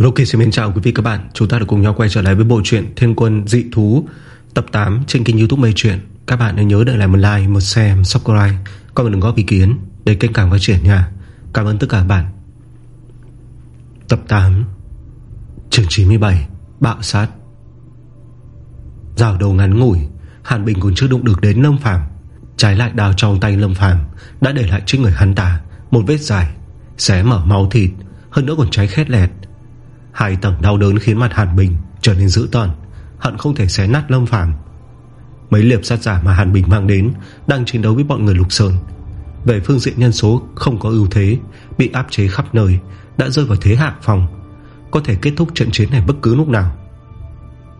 Ok xin mến chào quý vị các bạn. Chúng ta đã cùng nhau quay trở lại với bộ truyện Thiên quân dị thú Tập 8 trên kênh youtube Mây Truyện. Các bạn hãy nhớ để lại một like, một share, một subscribe. Còn đừng góp ý kiến Để kênh càng phát triển nha. Cảm ơn tất cả các bạn. Tập 8 Chương 97 Bạo sát. Rào đầu ngắn ngủi Hàn Bình còn chưa đụng được đến Lâm Phàm. Trái lại đào trong tay Lâm Phàm Đã để lại trên người hắn ta Một vết dài Xé mở máu thịt Hơn nữa còn cháy khét lẹt. Hai tầng đau đớn khiến mặt Hàn Bình trở nên dữ tợn. Hận không thể xé nát Lâm Phàm. Mấy liệp sát giả mà Hàn Bình mang đến Đang chiến đấu với bọn người Lục Sơn. Về phương diện nhân số không có ưu thế Bị áp chế khắp nơi Đã rơi vào thế hạ phòng. Có thể kết thúc trận chiến này bất cứ lúc nào.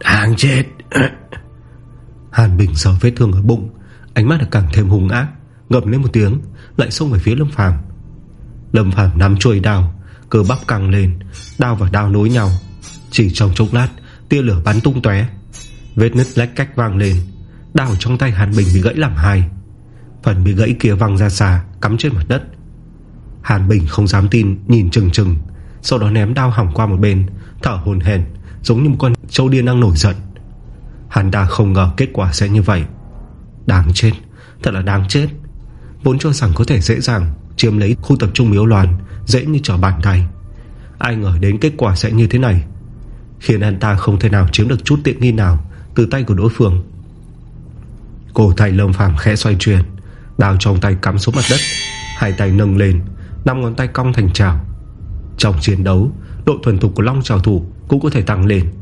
Đang chết. Hàn Bình sờ vết thương ở bụng Ánh mắt càng thêm hung ác Ngập lên một tiếng Lại xông về phía Lâm Phàm. Lâm Phàm nắm chuôi đào Cơ bắp căng lên, Đao và đao nối nhau. Chỉ trong chốc lát, tia lửa bắn tung tóe. Vết nứt lách cách vang lên, Đao trong tay Hàn Bình bị gãy làm hai. Phần bị gãy kia văng ra xa, Cắm trên mặt đất. Hàn Bình không dám tin, nhìn chừng chừng, Sau đó ném đao hỏng qua một bên, Thở hồn hèn Giống như một con trâu điên đang nổi giận. Hắn ta không ngờ kết quả sẽ như vậy. Đáng chết, Thật là đáng chết. Vốn cho rằng có thể dễ dàng Chiếm lấy khu tập trung miếu loạn Dễ như trở bàn tay. Ai ngờ đến kết quả sẽ như thế này, Khiến anh ta không thể nào chiếm được chút tiện nghi nào Từ tay của đối phương. Cổ tay lâm phàm khẽ xoay chuyển Đào trong tay cắm xuống mặt đất, Hai tay nâng lên, năm ngón tay cong thành trào Trong chiến đấu, Độ thuần thục của long trào thủ Cũng có thể tăng lên.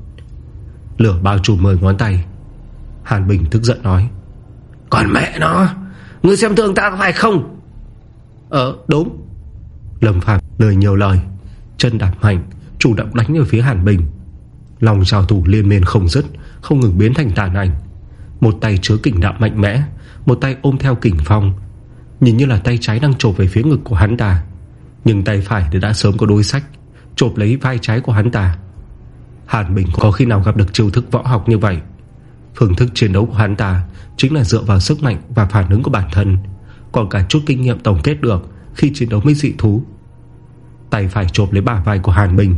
Lửa bao trùm mười ngón tay. Hàn Bình tức giận nói Còn mẹ nó, Ngươi xem thường ta có phải không? Ờ đúng. Lâm Phạm lời nhiều lời, Chân đạp mạnh, Chủ động đánh về phía Hàn Bình. Lòng trào thủ liên miên không dứt, Không ngừng biến thành tàn ảnh. Một tay chứa kình đạo mạnh mẽ, Một tay ôm theo kình phong. Nhìn như là tay trái đang trộp về phía ngực của hắn ta. Nhưng tay phải thì đã sớm có đôi sách Trộp lấy vai trái của hắn ta. Hàn Bình có khi nào gặp được chiêu thức võ học như vậy? Phương thức chiến đấu của hắn ta Chính là dựa vào sức mạnh và phản ứng của bản thân. Còn cả chút kinh nghiệm tổng kết được Khi chiến đấu với dị thú. Tay phải chộp lấy bả vai của Hàn Bình.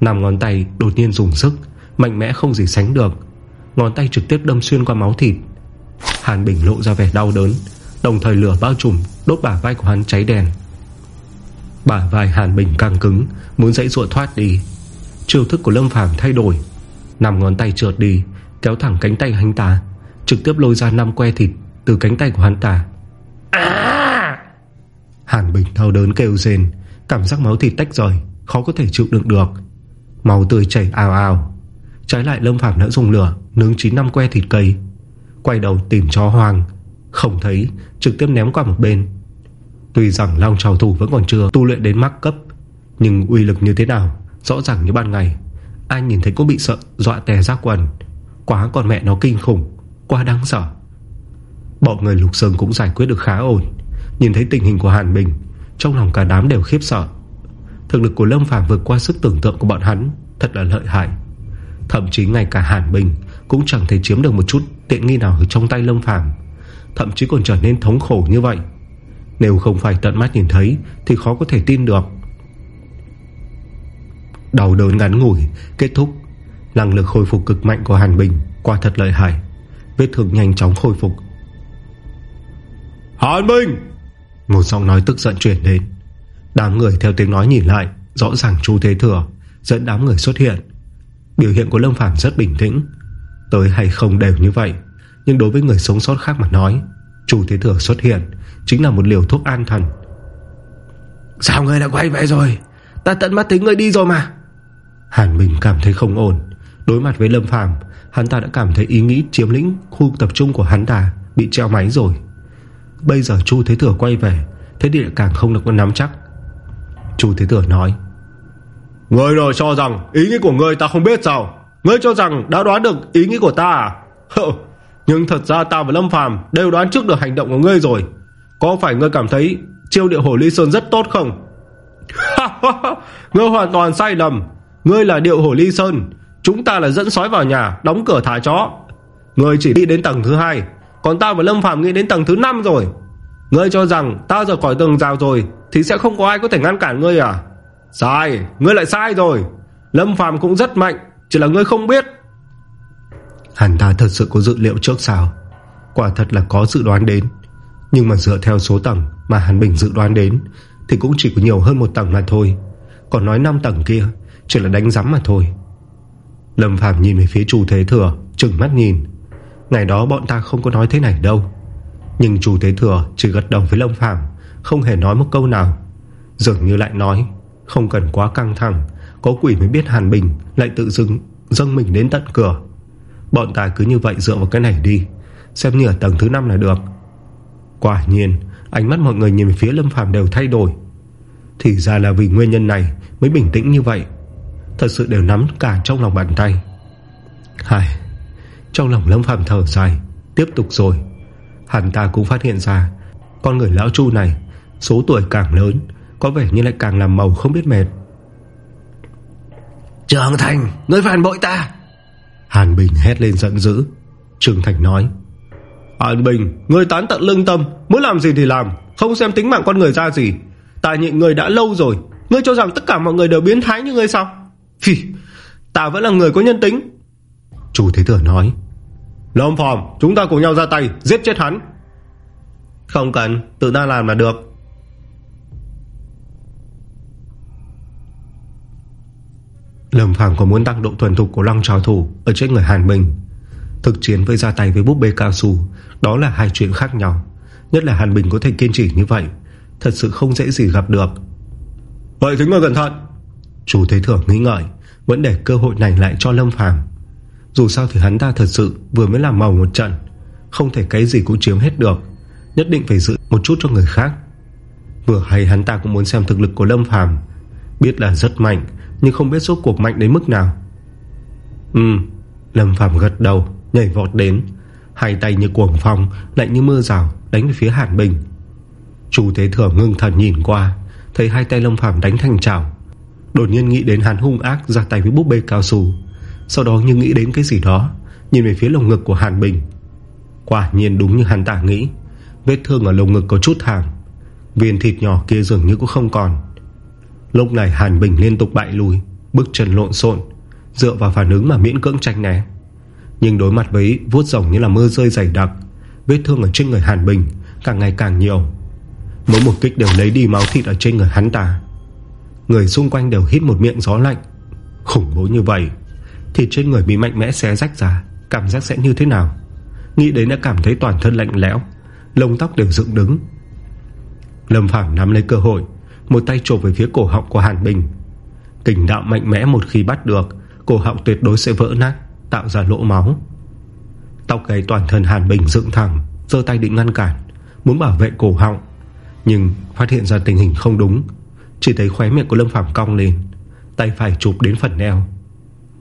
Nằm ngón tay đột nhiên dùng sức, Mạnh mẽ không gì sánh được. Ngón tay trực tiếp đâm xuyên qua máu thịt. Hàn Bình lộ ra vẻ đau đớn, Đồng thời lửa bao trùm Đốt bả vai của hắn cháy đèn Bả vai Hàn Bình càng cứng, Muốn dãy ruột thoát đi. Chiêu thức của Lâm Phàm thay đổi. Nằm ngón tay trượt đi, Kéo thẳng cánh tay hắn ta, Trực tiếp lôi ra năm que thịt Từ cánh tay của hắn ta à! Hàn Bình thao đớn kêu rên. Cảm giác máu thịt tách rời, Khó có thể chịu đựng được. Máu tươi chảy ào ào. Trái lại Lâm Phạm đã dùng lửa, Nướng chín năm que thịt cây Quay đầu tìm chó hoang. Không thấy, trực tiếp ném qua một bên. Tuy rằng Long trào thủ vẫn còn chưa tu luyện đến mắc cấp, Nhưng uy lực như thế nào, Rõ ràng như ban ngày. Ai nhìn thấy cũng bị sợ, dọa tè ra quần. Quá còn mẹ nó kinh khủng, Quá đáng sợ. Bọn người Lục Sơn cũng giải quyết được khá ổn. Nhìn thấy tình hình của Hàn Bình, Trong lòng cả đám đều khiếp sợ. Thực lực của Lâm Phàm vượt qua sức tưởng tượng của bọn hắn, Thật là lợi hại. Thậm chí ngay cả Hàn Bình Cũng chẳng thể chiếm được một chút tiện nghi nào Trong tay Lâm Phàm, Thậm chí còn trở nên thống khổ như vậy. Nếu không phải tận mắt nhìn thấy Thì khó có thể tin được. Đau đớn ngắn ngủi Kết thúc, Năng lực khôi phục cực mạnh của Hàn Bình Qua thật lợi hại. Vết thương nhanh chóng khôi phục Hàn Bình Một giọng nói tức giận chuyển đến Đám người theo tiếng nói nhìn lại Rõ ràng chú Thế Thừa Dẫn đám người xuất hiện. Biểu hiện của Lâm Phàm rất bình tĩnh. Tới hay không đều như vậy Nhưng đối với người sống sót khác mà nói Chủ Thế Thừa xuất hiện Chính là một liều thuốc an thần. Sao người đã quay về rồi? Ta tận mắt thấy người đi rồi mà. Hàn Bình cảm thấy không ổn. Đối mặt với Lâm Phàm Hắn ta đã cảm thấy ý nghĩ chiếm lĩnh khu tập trung của hắn ta Bị treo máy rồi Bây giờ Chu Thế Thừa quay về, Thế thì càng không được có nắm chắc. Chu Thế Thừa nói Ngươi rồi cho rằng ý nghĩ của ngươi ta không biết sao? Ngươi cho rằng đã đoán được ý nghĩ của ta à? Nhưng thật ra ta và Lâm Phàm Đều đoán trước được hành động của ngươi rồi. Có phải ngươi cảm thấy Chiêu địa hồ ly sơn rất tốt không? Ngươi hoàn toàn sai lầm. Ngươi là điệu hổ ly sơn, Chúng ta là dẫn sói vào nhà, Đóng cửa thả chó. Ngươi chỉ đi đến tầng thứ hai còn ta và Lâm Phạm nghĩ đến tầng thứ 5 rồi. Ngươi cho rằng ta rời khỏi tầng rào rồi Thì sẽ không có ai có thể ngăn cản ngươi à? Sai, Ngươi lại sai rồi. Lâm Phàm cũng rất mạnh, Chỉ là ngươi không biết. Hắn ta thật sự có dự liệu trước sao? Quả thật là có dự đoán đến. Nhưng mà dựa theo số tầng Mà Hàn Bình dự đoán đến, Thì cũng chỉ có nhiều hơn một tầng là thôi. Còn nói 5 tầng kia, Chỉ là đánh giắm mà thôi. Lâm Phạm nhìn về phía chủ thế thừa, Trừng mắt nhìn. Ngày đó bọn ta không có nói thế này đâu. Nhưng chủ thế thừa chỉ gật đầu với Lâm phàm, Không hề nói một câu nào. Dường như lại nói Không cần quá căng thẳng Có quỷ mới biết Hàn Bình lại tự dưng Dâng mình đến tận cửa. Bọn ta cứ như vậy dựa vào cái này đi Xem như ở tầng thứ 5 là được. Quả nhiên Ánh mắt mọi người nhìn về phía Lâm Phàm đều thay đổi. Thì ra là vì nguyên nhân này Mới bình tĩnh như vậy. Thật sự đều nắm cả trong lòng bàn tay. Hài. Trong lòng Lâm Phàm thở dài Tiếp tục rồi. Hắn ta cũng phát hiện ra Con người lão chu này Số tuổi càng lớn Có vẻ như lại càng làm màu không biết mệt. Trường Thành Ngươi phản bội ta. Hàn Bình hét lên giận dữ. Trường Thành nói Hàn Bình Ngươi tán tận lương tâm Muốn làm gì thì làm Không xem tính mạng con người ra gì. Ta nhịn người đã lâu rồi Ngươi cho rằng tất cả mọi người đều biến thái như ngươi sao? Phì Ta vẫn là người có nhân tính Chủ Thế Thừa nói. Lâm Phàm Chúng ta cùng nhau ra tay Giết chết hắn. Không cần Tự ta làm là được. Lâm Phàm có muốn tăng độ thuần thục của lăng trào thủ Ở trên người Hàn Bình Thực chiến với ra tay với búp bê cao su Đó là hai chuyện khác nhau. Nhất là Hàn Bình có thể kiên trì như vậy Thật sự không dễ gì gặp được. Vậy thì ngươi cẩn thận. Chủ Thế Thưởng nghĩ ngợi Vẫn để cơ hội này lại cho Lâm Phàm dù sao thì hắn ta thật sự Vừa mới làm màu một trận, Không thể cái gì cũng chiếm hết được, Nhất định phải giữ một chút cho người khác. Vừa hay hắn ta cũng muốn xem thực lực của Lâm Phàm, Biết là rất mạnh, Nhưng không biết số cuộc mạnh đến mức nào. Ừ Lâm Phàm gật đầu, Nhảy vọt đến, Hai tay như cuồng phong, lạnh như mưa rào, Đánh về phía Hàn Bình. Chủ Thế Thừa ngưng thần nhìn qua, Thấy hai tay Lâm Phàm đánh thành trào Đột nhiên nghĩ đến hắn hung ác ra tay với búp bê cao su. Sau đó như nghĩ đến cái gì đó, Nhìn về phía lồng ngực của Hàn Bình. Quả nhiên đúng như hắn ta nghĩ, Vết thương ở lồng ngực có chút thảm Viên thịt nhỏ kia dường như cũng không còn. Lúc này Hàn Bình liên tục bại lùi Bước chân lộn xộn, Dựa vào phản ứng mà miễn cưỡng tranh né. Nhưng đối mặt với vuốt rồng như là mưa rơi dày đặc, Vết thương ở trên người Hàn Bình Càng ngày càng nhiều. Mỗi một kích đều lấy đi máu thịt ở trên người hắn ta. Người xung quanh đều hít một miệng gió lạnh. Khủng bố như vậy thì trên người bị mạnh mẽ xé rách ra, Cảm giác sẽ như thế nào? Nghĩ đến đã cảm thấy toàn thân lạnh lẽo, Lông tóc đều dựng đứng. Lâm Phàm nắm lấy cơ hội, Một tay chộp về phía cổ họng của Hàn Bình. Kình đạo mạnh mẽ một khi bắt được, Cổ họng tuyệt đối sẽ vỡ nát, Tạo ra lỗ máu. Tóc gáy toàn thân Hàn Bình dựng thẳng, Giơ tay định ngăn cản, Muốn bảo vệ cổ họng, Nhưng phát hiện ra tình hình không đúng. Chỉ thấy khóe miệng của Lâm Phàm cong lên, Tay phải chụp đến phần eo.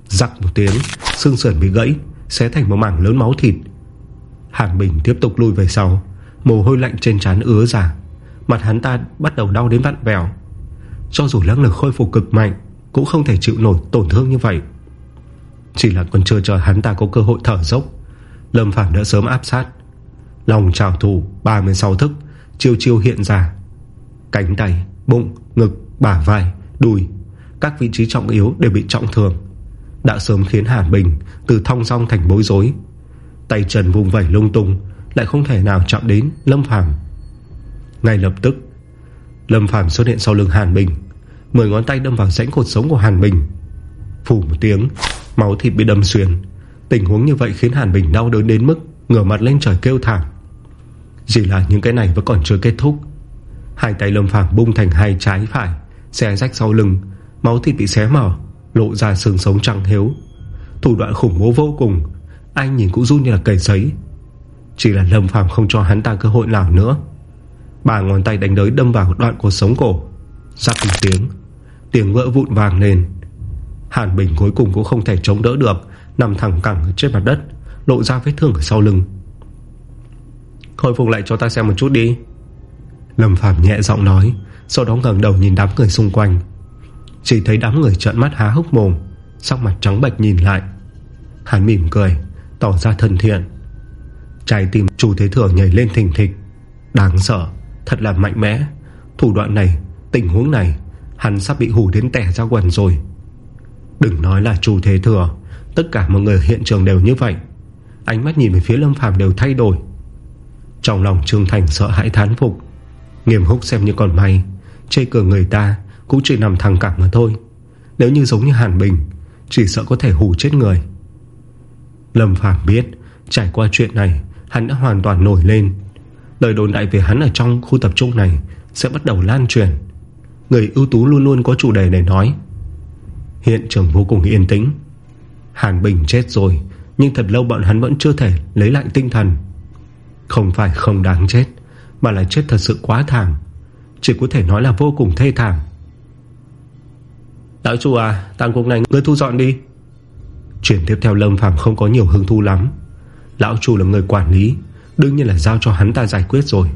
Rắc một tiếng Xương sườn bị gãy Xé thành một mảng lớn máu thịt. Hàng Bình tiếp tục lùi về sau Mồ hôi lạnh trên trán ứa ra. Mặt hắn ta bắt đầu đau đến vặn vẹo. Cho dù năng lực khôi phục cực mạnh Cũng không thể chịu nổi tổn thương như vậy. Chỉ là còn chưa chờ hắn ta có cơ hội thở dốc Lâm Phàm đã sớm áp sát. Lòng trào thủ 36 thức Chiêu chiêu hiện ra. Cánh tay, bụng, ngực, bả vai, đùi Các vị trí trọng yếu đều bị trọng thương. Đã sớm khiến Hàn Bình Từ thong song thành bối rối. Tay trần vùng vẩy lung tung, Lại không thể nào chạm đến Lâm Phàm. Ngay lập tức, Lâm Phàm xuất hiện sau lưng Hàn Bình Mười ngón tay đâm vào rãnh cột sống của Hàn Bình Phủ một tiếng, Máu thịt bị đâm xuyên. Tình huống như vậy khiến Hàn Bình đau đớn đến mức Ngửa mặt lên trời kêu thảm. Chỉ là những cái này vẫn còn chưa kết thúc. Hai tay Lâm Phàm bung thành hai trái phải, Xé rách sau lưng, Máu thịt bị xé mở. Lộ ra xương sống trăng hiếu. Thủ đoạn khủng bố vô cùng, Anh nhìn cũng run như là cầy giấy Chỉ là Lâm Phàm không cho hắn ta cơ hội nào nữa. Bà ngón tay đánh đới đâm vào đoạn của sống cổ. Rắc một tiếng Tiếng vỡ vụn vàng lên. Hàn Bình cuối cùng cũng không thể chống đỡ được, Nằm thẳng cẳng trên mặt đất, Lộ ra vết thương ở sau lưng. Khôi phục lại cho ta xem một chút đi. Lâm Phạm nhẹ giọng nói, Sau đó ngẩng đầu nhìn đám người xung quanh. Chỉ thấy đám người trợn mắt há hốc mồm, Sắc mặt trắng bệch nhìn lại. Hắn mỉm cười, Tỏ ra thân thiện. Trái tim chủ thế thừa nhảy lên thình thịch. Đáng sợ, Thật là mạnh mẽ. Thủ đoạn này, Tình huống này, Hắn sắp bị hù đến tẻ ra quần rồi. Đừng nói là chủ thế thừa Tất cả mọi người hiện trường đều như vậy. Ánh mắt nhìn về phía Lâm Phàm đều thay đổi. Trong lòng Trương Thành sợ hãi thán phục. Nghiêm húc xem như còn may, Chê cửa người ta cũng chỉ nằm thẳng cẳng mà thôi. Nếu như giống như Hàn Bình, Chỉ sợ có thể hù chết người. Lâm Phàm biết, Trải qua chuyện này, Hắn đã hoàn toàn nổi lên. Lời đồn đại về hắn ở trong khu tập trung này Sẽ bắt đầu lan truyền. Người ưu tú luôn luôn có chủ đề để nói. Hiện trường vô cùng yên tĩnh. Hàn Bình chết rồi, Nhưng thật lâu bọn hắn vẫn chưa thể lấy lại tinh thần. Không phải không đáng chết, Mà là chết thật sự quá thảm. Chỉ có thể nói là vô cùng thê thảm. Đạo chủ à Tàng cuộc này ngươi thu dọn đi. Chuyển tiếp theo Lâm Phàm không có nhiều hứng thu lắm. Lão chủ là người quản lý, Đương nhiên là giao cho hắn ta giải quyết rồi.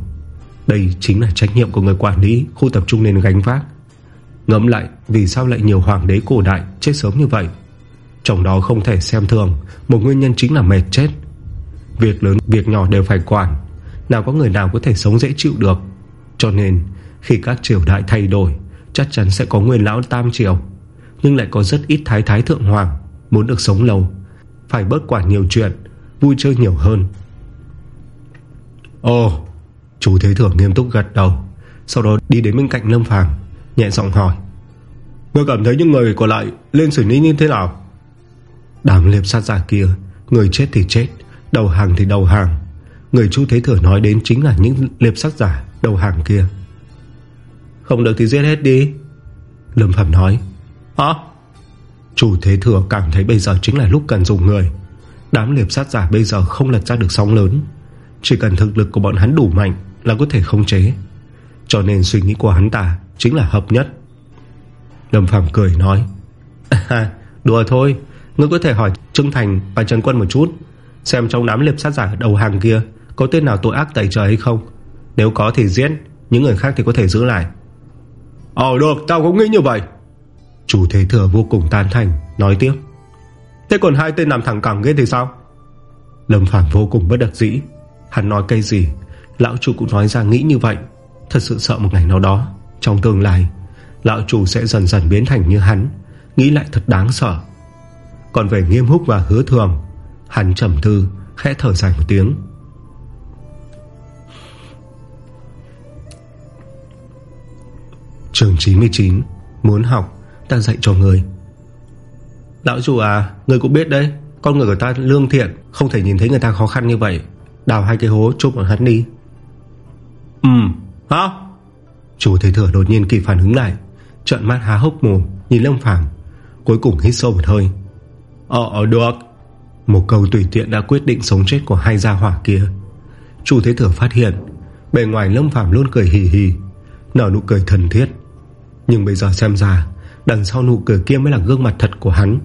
Đây chính là trách nhiệm của người quản lý, Khu tập trung nên gánh vác. Ngẫm lại, vì sao lại nhiều hoàng đế cổ đại Chết sớm như vậy? Trong đó không thể xem thường, Một nguyên nhân chính là mệt chết. Việc lớn, việc nhỏ đều phải quản. Nào có người nào có thể sống dễ chịu được. Cho nên, khi các triều đại thay đổi, Chắc chắn sẽ có nguyên lão tam triều. Nhưng lại có rất ít thái thái thượng hoàng Muốn được sống lâu. Phải bớt quản nhiều chuyện, Vui chơi nhiều hơn. Ồ, Chú Thế Thưởng nghiêm túc gật đầu, Sau đó đi đến bên cạnh Lâm Phàm, Nhẹ giọng hỏi, Ngươi cảm thấy những người còn lại lên xử lý như thế nào? Đám liệp sát giả kia, Người chết thì chết, Đầu hàng thì đầu hàng. Người chú Thế Thừa nói đến chính là những liệp sát giả Đầu hàng kia. Không được thì giết hết đi. Lâm Phạm nói. Hả? Chủ Thế Thừa cảm thấy bây giờ chính là lúc cần dùng người. Đám liệp sát giả bây giờ không lật ra được sóng lớn. Chỉ cần thực lực của bọn hắn đủ mạnh Là có thể không chế. Cho nên suy nghĩ của hắn ta Chính là hợp nhất. Lâm Phàm cười nói à, Đùa thôi. Ngươi có thể hỏi Trương Thành và Trần Quân một chút Xem trong đám liệp sát giả đầu hàng kia Có tên nào tội ác tẩy trời hay không. Nếu có thì giết Những người khác thì có thể giữ lại. Ờ được tao cũng nghĩ như vậy Chủ thế thừa vô cùng tan thành, Nói tiếp. Thế còn hai tên làm thẳng cẳng ghê thì sao? Lâm Phàm vô cùng bất đắc dĩ. Hắn nói cây gì? Lão chủ cũng nói ra nghĩ như vậy. Thật sự sợ một ngày nào đó, Trong tương lai, Lão chủ sẽ dần dần biến thành như hắn. Nghĩ lại thật đáng sợ. Còn về nghiêm húc và hứa thường, Hắn trầm thư khẽ thở dài một tiếng. Trường 99 Muốn học. Ta dạy cho người. Lão chủ à Người cũng biết đấy Con người của ta lương thiện Không thể nhìn thấy người ta khó khăn như vậy. Đào hai cái hố chụp ở hắn đi. Ừ. Hả? Chủ thế thừa đột nhiên kịp phản ứng lại Trận mắt há hốc mồm Nhìn Lâm Phàm Cuối cùng hít sâu một hơi. Ờ, ờ được. Một câu tùy tiện đã quyết định sống chết của hai gia hỏa kia. Chủ thế thừa phát hiện Bề ngoài Lâm Phàm luôn cười hì hì Nở nụ cười thân thiết. Nhưng bây giờ xem ra Đằng sau nụ cười kia mới là gương mặt thật của hắn.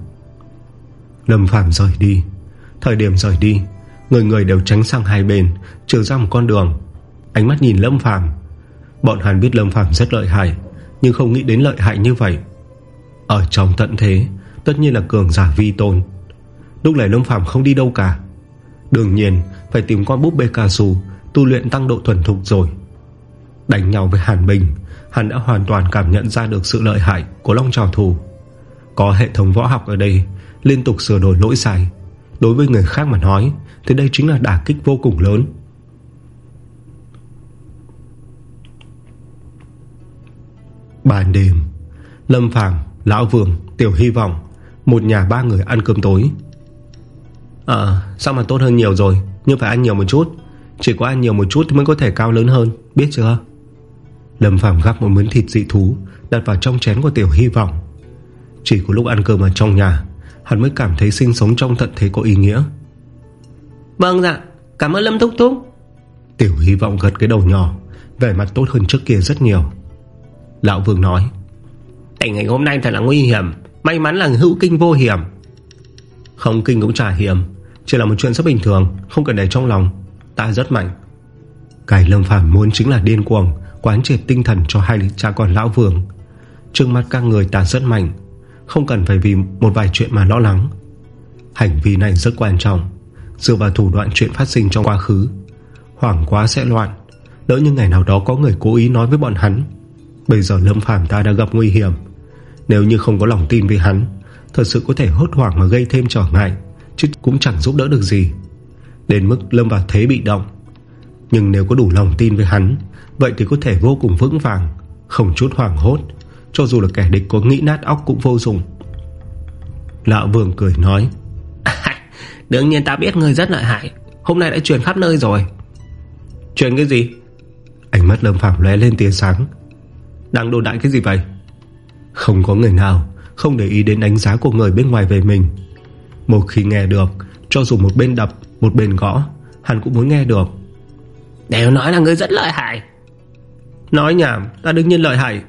Lâm Phàm rời đi. Thời điểm rời đi, Người người đều tránh sang hai bên, Trừ ra một con đường. Ánh mắt nhìn Lâm Phàm. Bọn hắn biết Lâm Phàm rất lợi hại, Nhưng không nghĩ đến lợi hại như vậy. Ở trong tận thế, Tất nhiên là cường giả vi tôn. Lúc này Lâm Phàm không đi đâu cả. Đương nhiên, phải tìm con búp bê cao su, Tu luyện tăng độ thuần thục rồi. Đánh nhau với Hàn Bình Hắn đã hoàn toàn cảm nhận ra được sự lợi hại Của Long Trào Thù Có hệ thống võ học ở đây Liên tục sửa đổi lỗi sai. Đối với người khác mà nói Thì đây chính là đả kích vô cùng lớn. Ban đêm Lâm Phàm Lão Vương, Tiểu Hy Vọng Một nhà ba người ăn cơm tối. À sao mà tốt hơn nhiều rồi? Nhưng phải ăn nhiều một chút. Chỉ có ăn nhiều một chút mới có thể cao lớn hơn Biết chưa? Lâm Phàm gắp một miếng thịt dị thú Đặt vào trong chén của Tiểu Hy Vọng. Chỉ có lúc ăn cơm ở trong nhà Hắn mới cảm thấy sinh sống trong tận thế có ý nghĩa. Vâng dạ Cảm ơn Lâm Thúc Thúc. Tiểu Hy Vọng gật cái đầu nhỏ Vẻ mặt tốt hơn trước kia rất nhiều. Lão Vương nói Tình hình hôm nay thật là nguy hiểm May mắn là hữu kinh vô hiểm. Không kinh cũng chả hiểm Chỉ là một chuyện rất bình thường Không cần để trong lòng. Ta rất mạnh. Cái Lâm Phàm muốn chính là điên cuồng Quán triệt tinh thần cho hai cha con Lão Vương. Trước mắt các người ta rất mạnh, Không cần phải vì một vài chuyện mà lo lắng. Hành vi này rất quan trọng, Dựa vào thủ đoạn chuyện phát sinh trong quá khứ. Hoảng quá sẽ loạn Đỡ như ngày nào đó có người cố ý nói với bọn hắn. Bây giờ Lâm Phàm ta đã gặp nguy hiểm. Nếu như không có lòng tin với hắn, Thật sự có thể hốt hoảng mà gây thêm trở ngại, Chứ cũng chẳng giúp đỡ được gì. Đến mức lâm vào thế bị động. Nhưng nếu có đủ lòng tin với hắn Vậy thì có thể vô cùng vững vàng Không chút hoảng hốt Cho dù là kẻ địch có nghĩ nát óc cũng vô dụng. Lão Vương cười nói Đương nhiên ta biết người rất lợi hại Hôm nay đã truyền khắp nơi rồi. Truyền cái gì? Ánh mắt Lâm Phạm lóe lên tia sáng. Đang đồn đại cái gì vậy? Không có người nào Không để ý đến đánh giá của người bên ngoài về mình. Một khi nghe được Cho dù một bên đập Một bên gõ Hắn cũng muốn nghe được. Đều nói là người rất lợi hại Nói nhảm, Ta đương nhiên lợi hại.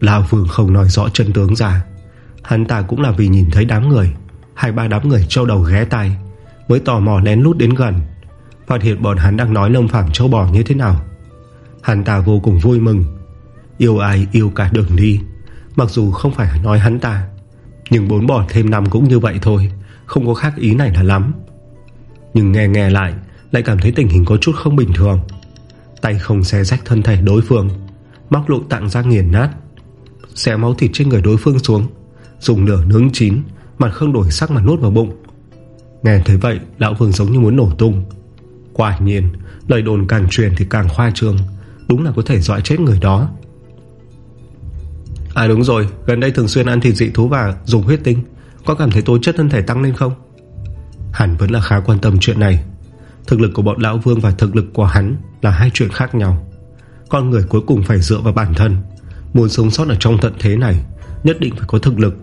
Lão Vương không nói rõ chân tướng ra. Hắn ta cũng là vì nhìn thấy đám người. Hai ba đám người trâu đầu ghé tay Mới tò mò lén lút đến gần. Phát hiện bọn hắn đang nói lông phạm châu bò như thế nào. Hắn ta vô cùng vui mừng. Yêu ai yêu cả đường đi. Mặc dù không phải nói hắn ta, Nhưng bốn bỏ thêm năm cũng như vậy thôi, Không có khác ý này là lắm. Nhưng nghe nghe lại Lại cảm thấy tình hình có chút không bình thường. Tay không xé rách thân thể đối phương, Móc lộ tạng ra nghiền nát, Xé máu thịt trên người đối phương xuống, Dùng lửa nướng chín, Mặt không đổi sắc mà nuốt vào bụng. Nghe thấy vậy, Lão Vương giống như muốn nổ tung. Quả nhiên, Lời đồn càng truyền thì càng khoa trương, Đúng là có thể dọa chết người đó. À đúng rồi, Gần đây thường xuyên ăn thịt dị thú và dùng huyết tinh, Có cảm thấy tố chất thân thể tăng lên không? Hẳn vẫn là khá quan tâm chuyện này. Thực lực của bọn Lão Vương và thực lực của hắn Là hai chuyện khác nhau. Con người cuối cùng phải dựa vào bản thân. Muốn sống sót ở trong tận thế này Nhất định phải có thực lực.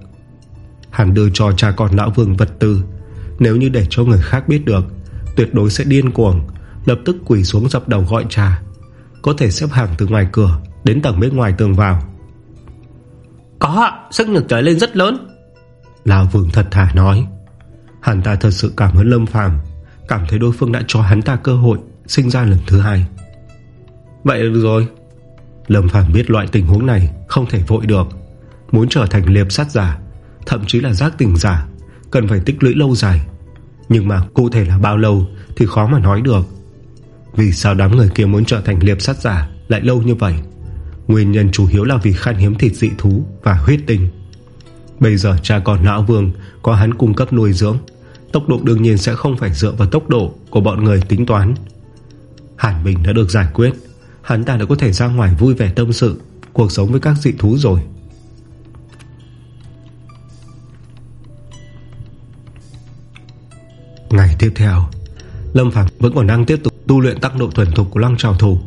Hắn đưa cho cha con Lão Vương vật tư. Nếu như để cho người khác biết được Tuyệt đối sẽ điên cuồng Lập tức quỳ xuống dập đầu gọi cha. Có thể xếp hàng từ ngoài cửa Đến tầng bên ngoài tường vào. Có Sức lực trở lên rất lớn. Lão Vương thật thà nói. Hắn ta thật sự cảm ơn Lâm Phàm Cảm thấy đối phương đã cho hắn ta cơ hội Sinh ra lần thứ hai. Vậy được rồi. Lâm Phàm biết loại tình huống này Không thể vội được. Muốn trở thành liệp sát giả, Thậm chí là giác tình giả, Cần phải tích lũy lâu dài. Nhưng mà cụ thể là bao lâu Thì khó mà nói được. Vì sao đám người kia muốn trở thành liệp sát giả Lại lâu như vậy? Nguyên nhân chủ yếu là vì khan hiếm thịt dị thú Và huyết tinh. Bây giờ cha con lão vương Có hắn cung cấp nuôi dưỡng. Tốc độ đương nhiên sẽ không phải dựa vào tốc độ Của bọn người tính toán. Hàn Bình đã được giải quyết. Hắn ta đã có thể ra ngoài vui vẻ tâm sự, Cuộc sống với các dị thú rồi. Ngày tiếp theo, Lâm Phạm vẫn còn đang tiếp tục tu luyện tăng độ thuần thục của lăng trào thủ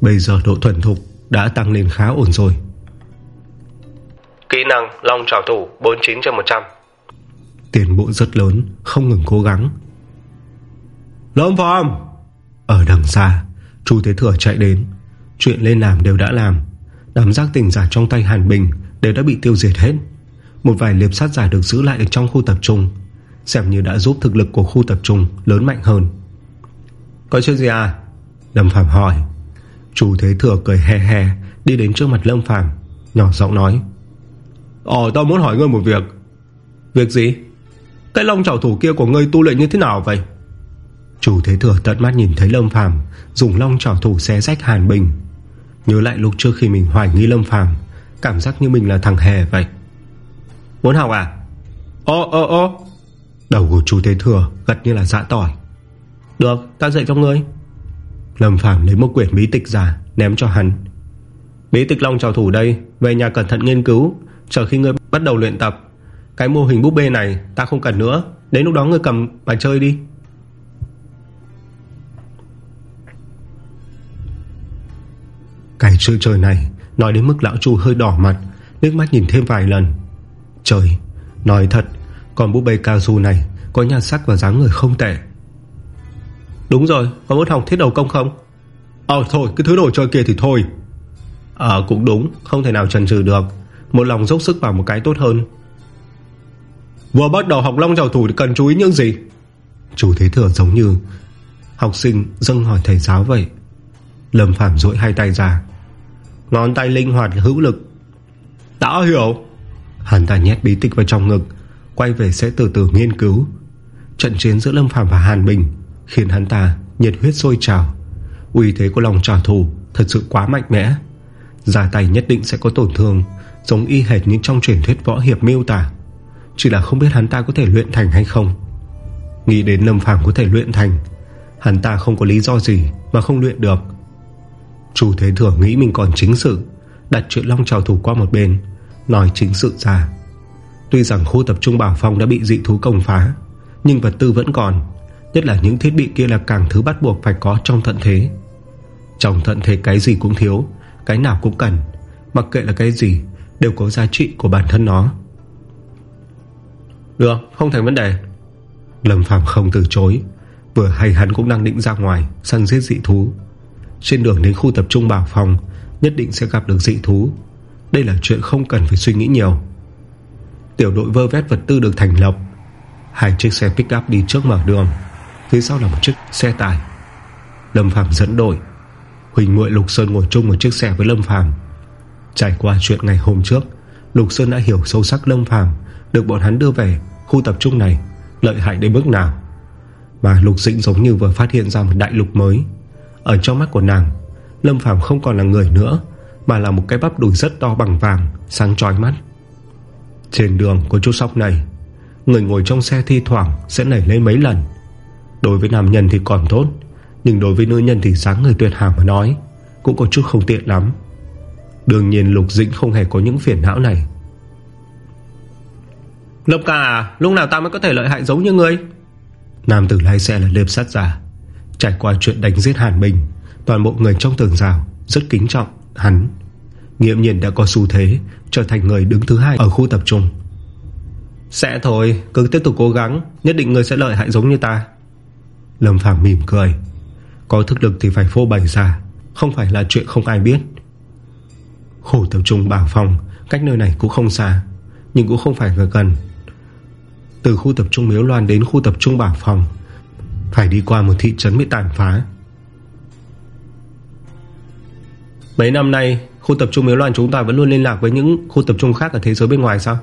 Bây giờ độ thuần thục đã tăng lên khá ổn rồi. Kỹ năng Long trào thủ 49 trên 100 Tiền bộ rất lớn, Không ngừng cố gắng. Lâm Phạm Ở đằng xa Chú Thế Thừa chạy đến. Chuyện lên làm đều đã làm. Đám giác tình giả trong tay Hàn Bình Đều đã bị tiêu diệt hết. Một vài liệp sát giả được giữ lại ở trong khu tập trung. Xem như đã giúp thực lực của khu tập trung Lớn mạnh hơn. Có chuyện gì à? Lâm Phàm hỏi. Chú Thế Thừa cười he he, Đi đến trước mặt Lâm Phàm, Nhỏ giọng nói. Ồ tao muốn hỏi ngươi một việc. Việc gì? Cái long trảo thủ kia của ngươi tu luyện như thế nào vậy? Chủ thế thừa tận mắt nhìn thấy Lâm Phàm Dùng long trảo thủ xé rách Hàn Bình. Nhớ lại lúc trước khi mình hoài nghi Lâm Phàm, Cảm giác như mình là thằng hề vậy. Muốn học à? Ô ô ô. Đầu của chú Thế Thừa gật như là dạ tỏi. Được, ta dạy cho ngươi. Lâm Phàm lấy một quyển bí tịch giả Ném cho hắn. Bí tịch long trào thủ đây, Về nhà cẩn thận nghiên cứu, Chờ khi ngươi bắt đầu luyện tập cái mô hình búp bê này ta không cần nữa. Đến lúc đó ngươi cầm mà chơi đi. Cái chơi trời này Nói đến mức lão chu hơi đỏ mặt Nước mắt nhìn thêm vài lần. Trời, nói thật còn búp bê cao su này Có nhan sắc và dáng người không tệ. Đúng rồi, có muốn học thiết đầu công không? Ờ thôi, cái thứ đồ chơi kia thì thôi. Ờ cũng đúng Không thể nào trần trừ được. Một lòng dốc sức vào một cái tốt hơn. Vừa bắt đầu học long trào thủ thì cần chú ý những gì? Chủ thế thừa giống như Học sinh dâng hỏi thầy giáo vậy. Lâm Phạm dội hai tay ra. Ngón tay linh hoạt hữu lực. Đã hiểu. Hắn ta nhét bí tịch vào trong ngực Quay về sẽ từ từ nghiên cứu. Trận chiến giữa Lâm Phạm và Hàn Bình Khiến hắn ta nhiệt huyết sôi trào. Uy thế của lòng trả thù Thật sự quá mạnh mẽ. Ra tay nhất định sẽ có tổn thương Giống y hệt như trong truyền thuyết võ hiệp miêu tả chỉ là không biết hắn ta có thể luyện thành hay không. Nghĩ đến Lâm Phàm có thể luyện thành, Hắn ta không có lý do gì Mà không luyện được. Chủ Thế Thừa nghĩ mình còn chính sự, Đặt chuyện Long trào thủ qua một bên, Nói chính sự ra. Tuy rằng khu tập trung Bảo Phong đã bị dị thú công phá, Nhưng vật tư vẫn còn, Nhất là những thiết bị kia là càng thứ bắt buộc phải có trong thận thế. Trong thận thế cái gì cũng thiếu, Cái nào cũng cần, Mặc kệ là cái gì, Đều có giá trị của bản thân nó. Được, không thành vấn đề. Lâm Phàm không từ chối. Vừa hay hắn cũng đang định ra ngoài, Săn giết dị thú. Trên đường đến khu tập trung bảo phòng, Nhất định sẽ gặp được dị thú. Đây là chuyện không cần phải suy nghĩ nhiều. Tiểu đội vơ vét vật tư được thành lập. Hai chiếc xe pick up đi trước mở đường. Phía sau là một chiếc xe tải. Lâm Phàm dẫn đội. Huỳnh Muội Lục Sơn ngồi chung một chiếc xe với Lâm Phàm. Trải qua chuyện ngày hôm trước, Lục Sơn đã hiểu sâu sắc Lâm Phàm. Được bọn hắn đưa về khu tập trung này, Lợi hại đến mức nào. Mà Lục Dĩnh giống như vừa phát hiện ra một đại lục mới. Ở trong mắt của nàng, Lâm Phàm không còn là người nữa, Mà là một cái bắp đùi rất to bằng vàng, Sáng trói mắt. Trên đường của chú sóc này, Người ngồi trong xe thi thoảng sẽ nảy lên mấy lần. Đối với nam nhân thì còn tốt, Nhưng đối với nữ nhân thì sáng người tuyệt hảo mà nói, Cũng có chút không tiện lắm. Đương nhiên Lục Dĩnh không hề có những phiền não này. Lâm ca à Lúc nào ta mới có thể lợi hại giống như ngươi? Nam tử lái xe là lệp sát giả Trải qua chuyện đánh giết Hàn Bình Toàn bộ người trong tường rào Rất kính trọng hắn. Nghiệm nhiên đã có xu thế Trở thành người đứng thứ hai ở khu tập trung. Sẽ thôi Cứ tiếp tục cố gắng Nhất định người sẽ lợi hại giống như ta. Lâm Phàm mỉm cười. Có thực lực thì phải phô bày ra Không phải là chuyện không ai biết. Khu tập trung Bảo Phong Cách nơi này cũng không xa Nhưng cũng không phải gần từ khu tập trung Miếu Loan đến khu tập trung Bảo phòng, Phải đi qua một thị trấn bị tàn phá. Mấy năm nay, Khu tập trung Miếu Loan chúng ta vẫn luôn liên lạc Với những khu tập trung khác ở thế giới bên ngoài sao?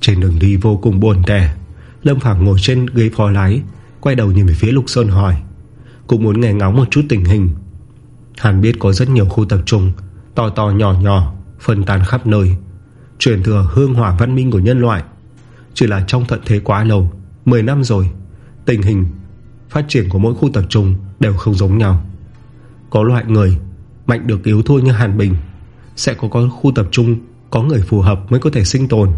Trên đường đi vô cùng buồn tẻ, Lâm Phạm ngồi trên ghế phó lái, Quay đầu nhìn về phía Lục Sơn hỏi, Cũng muốn nghe ngóng một chút tình hình. Hàn biết có rất nhiều khu tập trung, To to nhỏ nhỏ, Phân tán khắp nơi, Truyền thừa hương hỏa văn minh của nhân loại. Chỉ là trong thận thế quá lâu 10 năm rồi Tình hình phát triển của mỗi khu tập trung Đều không giống nhau. Có loại người mạnh được yếu thua như Hàn Bình Sẽ có, có khu tập trung Có người phù hợp mới có thể sinh tồn.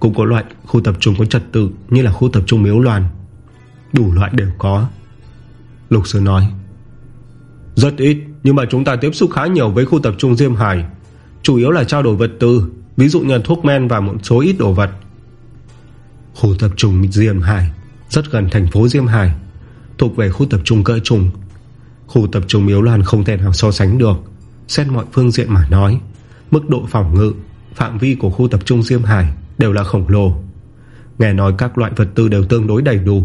Cũng có loại khu tập trung có trật tự Như là khu tập trung miếu loàn. Đủ loại đều có. Lục Sư nói Rất ít Nhưng mà chúng ta tiếp xúc khá nhiều với khu tập trung Diêm Hải. Chủ yếu là trao đổi vật tư Ví dụ như thuốc men và một số ít đồ vật. Khu tập trung Diêm Hải, Rất gần thành phố Diêm Hải, Thuộc về khu tập trung cỡ trùng Khu tập trung Miếu Loan không thể nào so sánh được, Xét mọi phương diện mà nói, Mức độ phòng ngự, Phạm vi của khu tập trung Diêm Hải Đều là khổng lồ. Nghe nói các loại vật tư đều tương đối đầy đủ,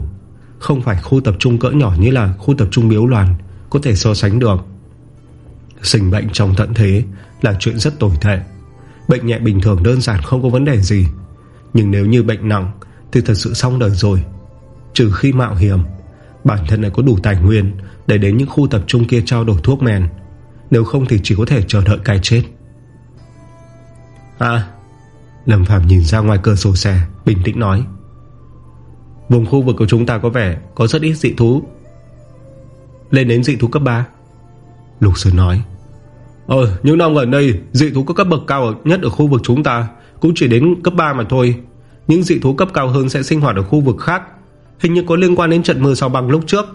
Không phải khu tập trung cỡ nhỏ như là Khu tập trung Miếu Loan Có thể so sánh được. Sinh bệnh trong tận thế Là chuyện rất tồi tệ, Bệnh nhẹ bình thường đơn giản không có vấn đề gì, Nhưng nếu như bệnh nặng thì thật sự xong đời rồi. Trừ khi mạo hiểm, Bản thân này có đủ tài nguyên Để đến những khu tập trung kia trao đổi thuốc men. Nếu không thì chỉ có thể chờ đợi cái chết. À Lâm Phạm nhìn ra ngoài cửa sổ xe, Bình tĩnh nói. Vùng khu vực của chúng ta có vẻ Có rất ít dị thú. Lên đến dị thú cấp 3 Lục Sơn nói. Ờ những năm gần đây, Dị thú có cấp bậc cao nhất ở khu vực chúng ta Cũng chỉ đến cấp 3 mà thôi. Những dị thú cấp cao hơn sẽ sinh hoạt ở khu vực khác, Hình như có liên quan đến trận mưa sao băng lúc trước.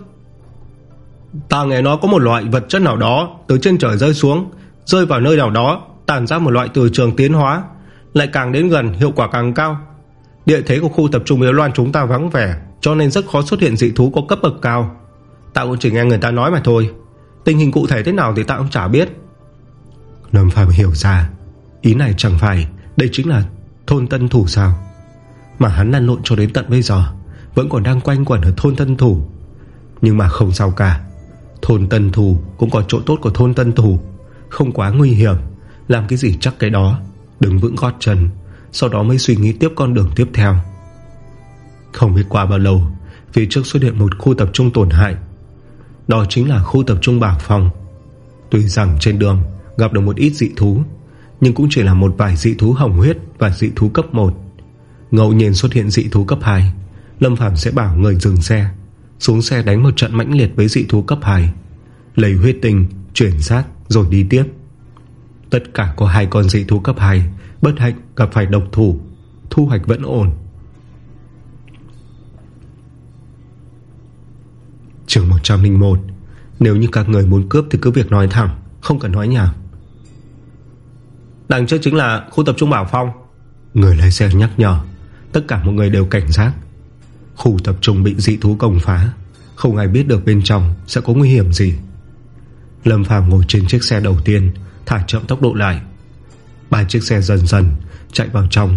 Ta nghe nói có một loại vật chất nào đó Từ trên trời rơi xuống, Rơi vào nơi nào đó Tàn ra một loại từ trường tiến hóa, Lại càng đến gần, hiệu quả càng cao. Địa thế của khu tập trung Miếu Loan chúng ta vắng vẻ, Cho nên rất khó xuất hiện dị thú có cấp bậc cao. Ta cũng chỉ nghe người ta nói mà thôi. Tình hình cụ thể thế nào thì ta cũng chả biết. Lâm Phạm hiểu ra. Ý này chẳng phải, Đây chính là thôn Tân Thủ sao? Mà hắn lăn lộn cho đến tận bây giờ, Vẫn còn đang quanh quẩn ở thôn Tân Thủ. Nhưng mà không sao cả, Thôn Tân Thủ cũng có chỗ tốt của thôn Tân Thủ. Không quá nguy hiểm, Làm cái gì chắc cái đó Đừng vững gót chân, Sau đó mới suy nghĩ tiếp con đường tiếp theo. Không biết qua bao lâu, Phía trước xuất hiện một khu tập trung tổn hại. Đó chính là khu tập trung Bảo Phòng. Tuy rằng trên đường Gặp được một ít dị thú, Nhưng cũng chỉ là một vài dị thú hồng huyết Và dị thú cấp 1 Ngẫu nhiên xuất hiện dị thú cấp 2 Lâm Phàm sẽ bảo người dừng xe, Xuống xe đánh một trận mãnh liệt với dị thú cấp 2 Lấy huyết tinh, Chuyển sát, rồi đi tiếp. Tất cả có hai con dị thú cấp 2 Bất hạnh gặp phải độc thủ, Thu hoạch vẫn ổn. Trường 101 Nếu như các người muốn cướp thì cứ việc nói thẳng, Không cần nói nhảm. Đằng trước chính là khu tập trung Bảo Phong. Người lái xe nhắc nhở. Tất cả mọi người đều cảnh giác. Khu tập trung bị dị thú công phá. Không ai biết được bên trong Sẽ có nguy hiểm gì. Lâm Phàm ngồi trên chiếc xe đầu tiên, Thả chậm tốc độ lại. Ba chiếc xe dần dần chạy vào trong.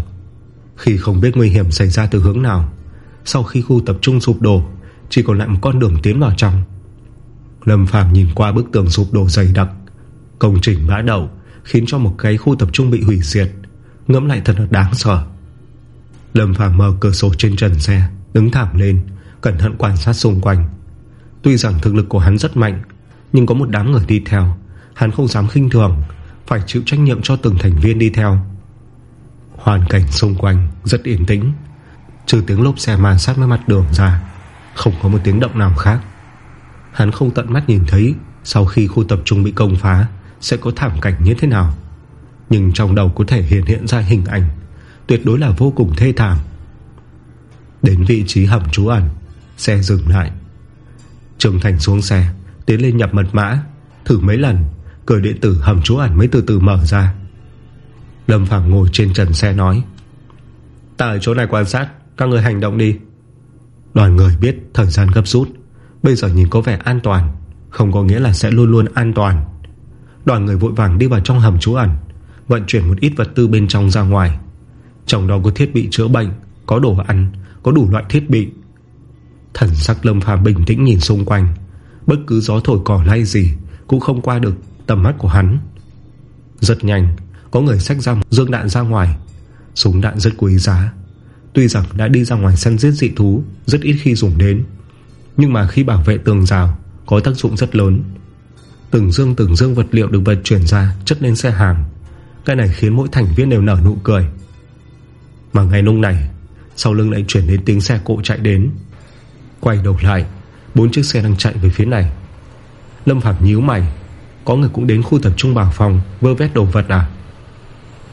Khi không biết nguy hiểm xảy ra từ hướng nào, Sau khi khu tập trung sụp đổ, Chỉ còn lại một con đường tiến vào trong. Lâm Phàm nhìn qua bức tường sụp đổ dày đặc. Công trình bã đậu Khiến cho một cái khu tập trung bị hủy diệt. Ngẫm lại thật là đáng sợ. Lâm Phàm mở cửa sổ trên trần xe, Đứng thẳng lên, Cẩn thận quan sát xung quanh. Tuy rằng thực lực của hắn rất mạnh, Nhưng có một đám người đi theo, Hắn không dám khinh thường, Phải chịu trách nhiệm cho từng thành viên đi theo. Hoàn cảnh xung quanh Rất yên tĩnh, Trừ tiếng lốp xe màn sát với mặt đường ra, Không có một tiếng động nào khác. Hắn không tận mắt nhìn thấy Sau khi khu tập trung bị công phá Sẽ có thảm cảnh như thế nào, Nhưng trong đầu có thể hiện hiện ra hình ảnh Tuyệt đối là vô cùng thê thảm. Đến vị trí hầm trú ẩn, Xe dừng lại. Trường Thành xuống xe, Tiến lên nhập mật mã, Thử mấy lần Cửa điện tử hầm trú ẩn mới từ từ mở ra. Lâm Phàm ngồi trên trần xe nói, Ta ở chỗ này quan sát, Các người hành động đi. Đoàn người biết thời gian gấp rút, Bây giờ nhìn có vẻ an toàn, Không có nghĩa là sẽ luôn luôn an toàn. Đoàn người vội vàng đi vào trong hầm trú ẩn, Vận chuyển một ít vật tư bên trong ra ngoài. Trong đó có thiết bị chữa bệnh, Có đồ ăn, Có đủ loại thiết bị. Thần sắc lâm phàm bình tĩnh nhìn xung quanh. Bất cứ gió thổi cỏ lay gì Cũng không qua được tầm mắt của hắn. Rất nhanh, Có người xách ra dương đạn ra ngoài. Súng đạn rất quý giá. Tuy rằng đã đi ra ngoài săn giết dị thú, Rất ít khi dùng đến. Nhưng mà khi bảo vệ tường rào, Có tác dụng rất lớn. Từng dương từng dương vật liệu được vận chuyển ra, Chất lên xe hàng. Cái này khiến mỗi thành viên đều nở nụ cười. Mà ngay lúc này, Sau lưng lại chuyển đến tiếng xe cộ chạy đến. Quay đầu lại, Bốn chiếc xe đang chạy về phía này. Lâm Phạm nhíu mày, Có người cũng đến khu tập trung bảo phòng, Vơ vét đồ vật à?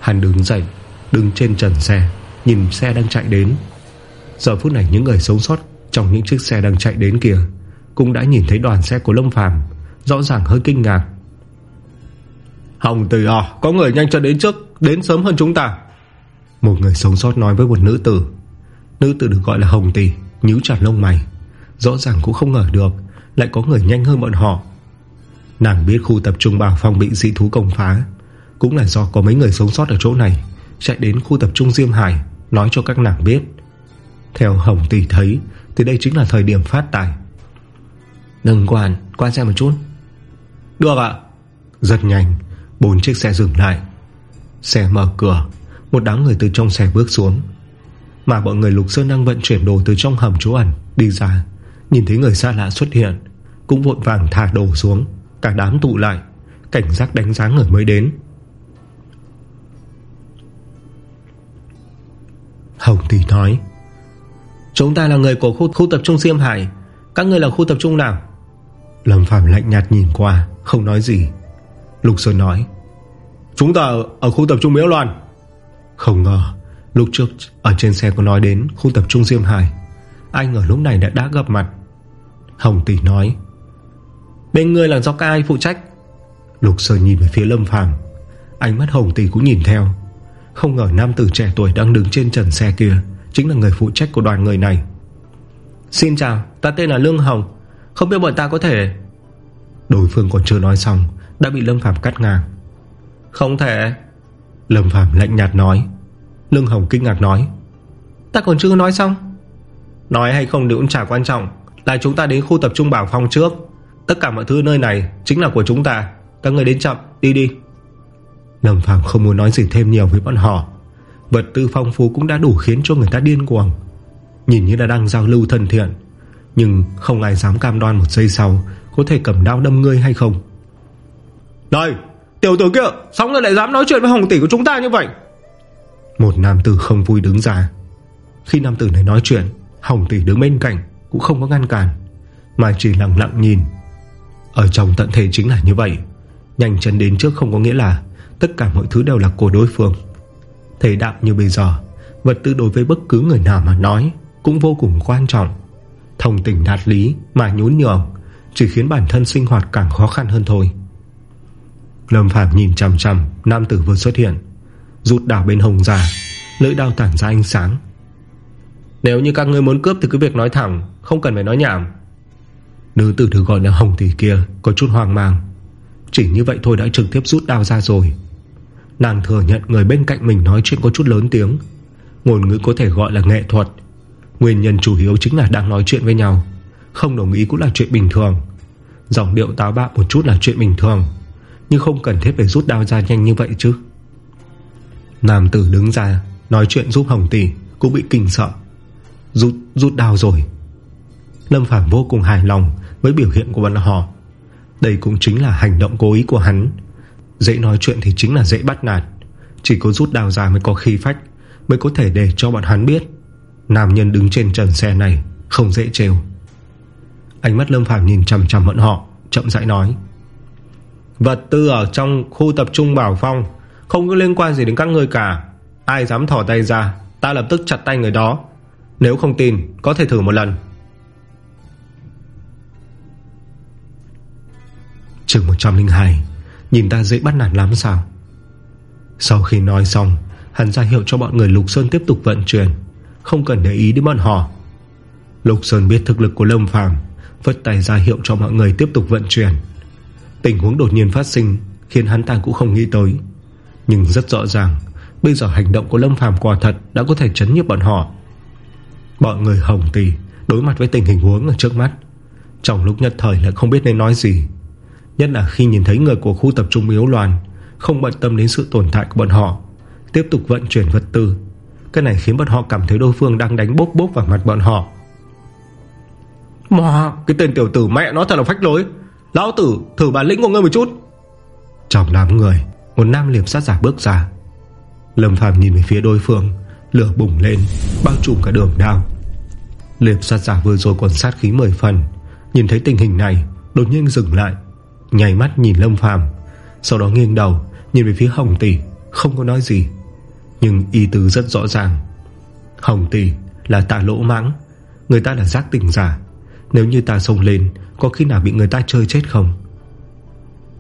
Hắn đứng dậy, Đứng trên trần xe, Nhìn xe đang chạy đến. Giờ phút này những người sống sót Trong những chiếc xe đang chạy đến kìa, Cũng đã nhìn thấy đoàn xe của Lâm Phàm, Rõ ràng hơi kinh ngạc. Hồng tử à Có người nhanh chân đến trước, Đến sớm hơn chúng ta. Một người sống sót nói với một nữ tử. Nữ tử được gọi là Hồng Tỷ Nhíu chặt lông mày. Rõ ràng cũng không ngờ được Lại có người nhanh hơn bọn họ. Nàng biết khu tập trung bảo phòng bị dị thú công phá Cũng là do có mấy người sống sót ở chỗ này Chạy đến khu tập trung Diêm Hải Nói cho các nàng biết. Theo Hồng Tỷ thấy Thì đây chính là thời điểm phát tài. Đừng quản, quan xem một chút. Được ạ. Rất nhanh Bốn chiếc xe dừng lại. Xe mở cửa một đám người từ trong xe bước xuống. Mà bọn người Lục Sơn đang vận chuyển đồ từ trong hầm trú ẩn Đi ra. Nhìn thấy người xa lạ xuất hiện Cũng vội vàng thả đồ xuống. Cả đám tụ lại Cảnh giác đánh giá người mới đến. Hồng Tỷ nói Chúng ta là người của khu, khu tập trung Diêm Hải. Các người là khu tập trung nào? Lâm Phạm lạnh nhạt nhìn qua Không nói gì. Lục Sơn nói Chúng ta ở khu tập trung Miễu Loan. Không ngờ, Lúc trước ở trên xe có nói đến khu tập trung Diêm Hải. Anh ở lúc này đã đã gặp mặt. Hồng Tỷ nói, Bên người là do các ai phụ trách? Lục Sơn nhìn về phía Lâm Phàm. Ánh mắt Hồng Tỷ cũng nhìn theo. Không ngờ nam tử trẻ tuổi đang đứng trên trần xe kia Chính là người phụ trách của đoàn người này. Xin chào, Ta tên là Lương Hồng. Không biết bọn ta có thể Đối phương còn chưa nói xong, Đã bị Lâm Phàm cắt ngang. Không thể. Lâm Phàm lạnh nhạt nói. Lương Hồng kinh ngạc nói. Ta còn chưa nói xong. Nói hay không thì cũng chả quan trọng. Là chúng ta đến khu tập trung Bảo Phong trước. Tất cả mọi thứ nơi này chính là của chúng ta. Các người đến chậm, đi đi. Lâm Phàm không muốn nói gì thêm nhiều với bọn họ. Vật tư phong phú cũng đã đủ khiến cho người ta điên cuồng. Nhìn như là đang giao lưu thân thiện, Nhưng không ai dám cam đoan một giây sau Có thể cầm đao đâm ngươi hay không. Đây Tiểu tử kia, Sao người lại dám nói chuyện với hồng tỷ của chúng ta như vậy? Một nam tử không vui đứng ra. Khi nam tử này nói chuyện, Hồng tỷ đứng bên cạnh Cũng không có ngăn cản, Mà chỉ lặng lặng nhìn. Ở trong tận thể chính là như vậy. Nhanh chân đến trước không có nghĩa là Tất cả mọi thứ đều là của đối phương. Thế đạo như bây giờ, Vật tư đối với bất cứ người nào mà nói Cũng vô cùng quan trọng. Thông tình đạt lý mà nhún nhường Chỉ khiến bản thân sinh hoạt càng khó khăn hơn thôi. Lâm Phàm nhìn chằm chằm, Nam tử vừa xuất hiện Rút đảo bên hồng ra Lưỡi đao tản ra ánh sáng. Nếu như các ngươi muốn cướp thì cứ việc nói thẳng, Không cần phải nói nhảm. Nữ tử được gọi là hồng tỷ kia Có chút hoang mang. Chỉ như vậy thôi đã trực tiếp rút đao ra rồi. Nàng thừa nhận người bên cạnh mình nói chuyện có chút lớn tiếng. Ngôn ngữ có thể gọi là nghệ thuật. Nguyên nhân chủ yếu chính là đang nói chuyện với nhau. Không đồng ý cũng là chuyện bình thường. Giọng điệu táo bạo một chút là chuyện bình thường. Nhưng không cần thiết phải rút đao ra nhanh như vậy chứ. Nam tử đứng ra Nói chuyện giúp Hồng Tỷ Cũng bị kinh sợ. Rút, rút đao rồi. Lâm Phàm vô cùng hài lòng Với biểu hiện của bọn họ. Đây cũng chính là hành động cố ý của hắn. Dễ nói chuyện thì chính là dễ bắt nạt. Chỉ có rút đào ra mới có khí phách Mới có thể để cho bọn hắn biết. Nam nhân đứng trên trần xe này Không dễ trêu. Ánh mắt Lâm Phàm nhìn chầm chầm bọn họ Chậm rãi nói. Vật tư ở trong khu tập trung Bảo Phong, Không có liên quan gì đến các người cả. Ai dám thỏ tay ra, Ta lập tức chặt tay người đó. Nếu không tin, có thể thử một lần. Trường 102 Nhìn ta dễ bắt nạt lắm sao? Sau khi nói xong, Hắn ra hiệu cho bọn người Lục Sơn tiếp tục vận chuyển, Không cần để ý đến bọn họ. Lục Sơn biết thực lực của Lâm Phàm Vất tay ra hiệu cho mọi người tiếp tục vận chuyển. Tình huống đột nhiên phát sinh Khiến hắn ta cũng không nghĩ tới. Nhưng rất rõ ràng Bây giờ hành động của Lâm Phàm quả thật Đã có thể chấn nhấp bọn họ. Bọn người hồng tì Đối mặt với tình hình huống ở trước mắt Trong lúc nhất thời lại không biết nên nói gì. Nhất là khi nhìn thấy người của khu tập trung yếu loạn Không bận tâm đến sự tồn tại của bọn họ Tiếp tục vận chuyển vật tư. Cái này khiến bọn họ cảm thấy đối phương đang đánh bốc bốc vào mặt bọn họ. Mà cái tên tiểu tử mẹ nó thật là phách lối Lão tử, thử bản lĩnh của ngươi một chút. Trong đám người, Một nam liềm sát giả bước ra. Lâm Phàm nhìn về phía đối phương, Lửa bùng lên, Bao trùm cả đường đao. Liệp sát giả vừa rồi còn sát khí mười phần, Nhìn thấy tình hình này, Đột nhiên dừng lại Nhảy mắt nhìn Lâm Phàm Sau đó nghiêng đầu, Nhìn về phía Hồng Tỷ, Không có nói gì. Nhưng ý tứ rất rõ ràng. Hồng Tỷ là tạ lỗ mãng, Người ta là giác tình giả. Nếu như ta xông lên có khi nào bị người ta chơi chết không?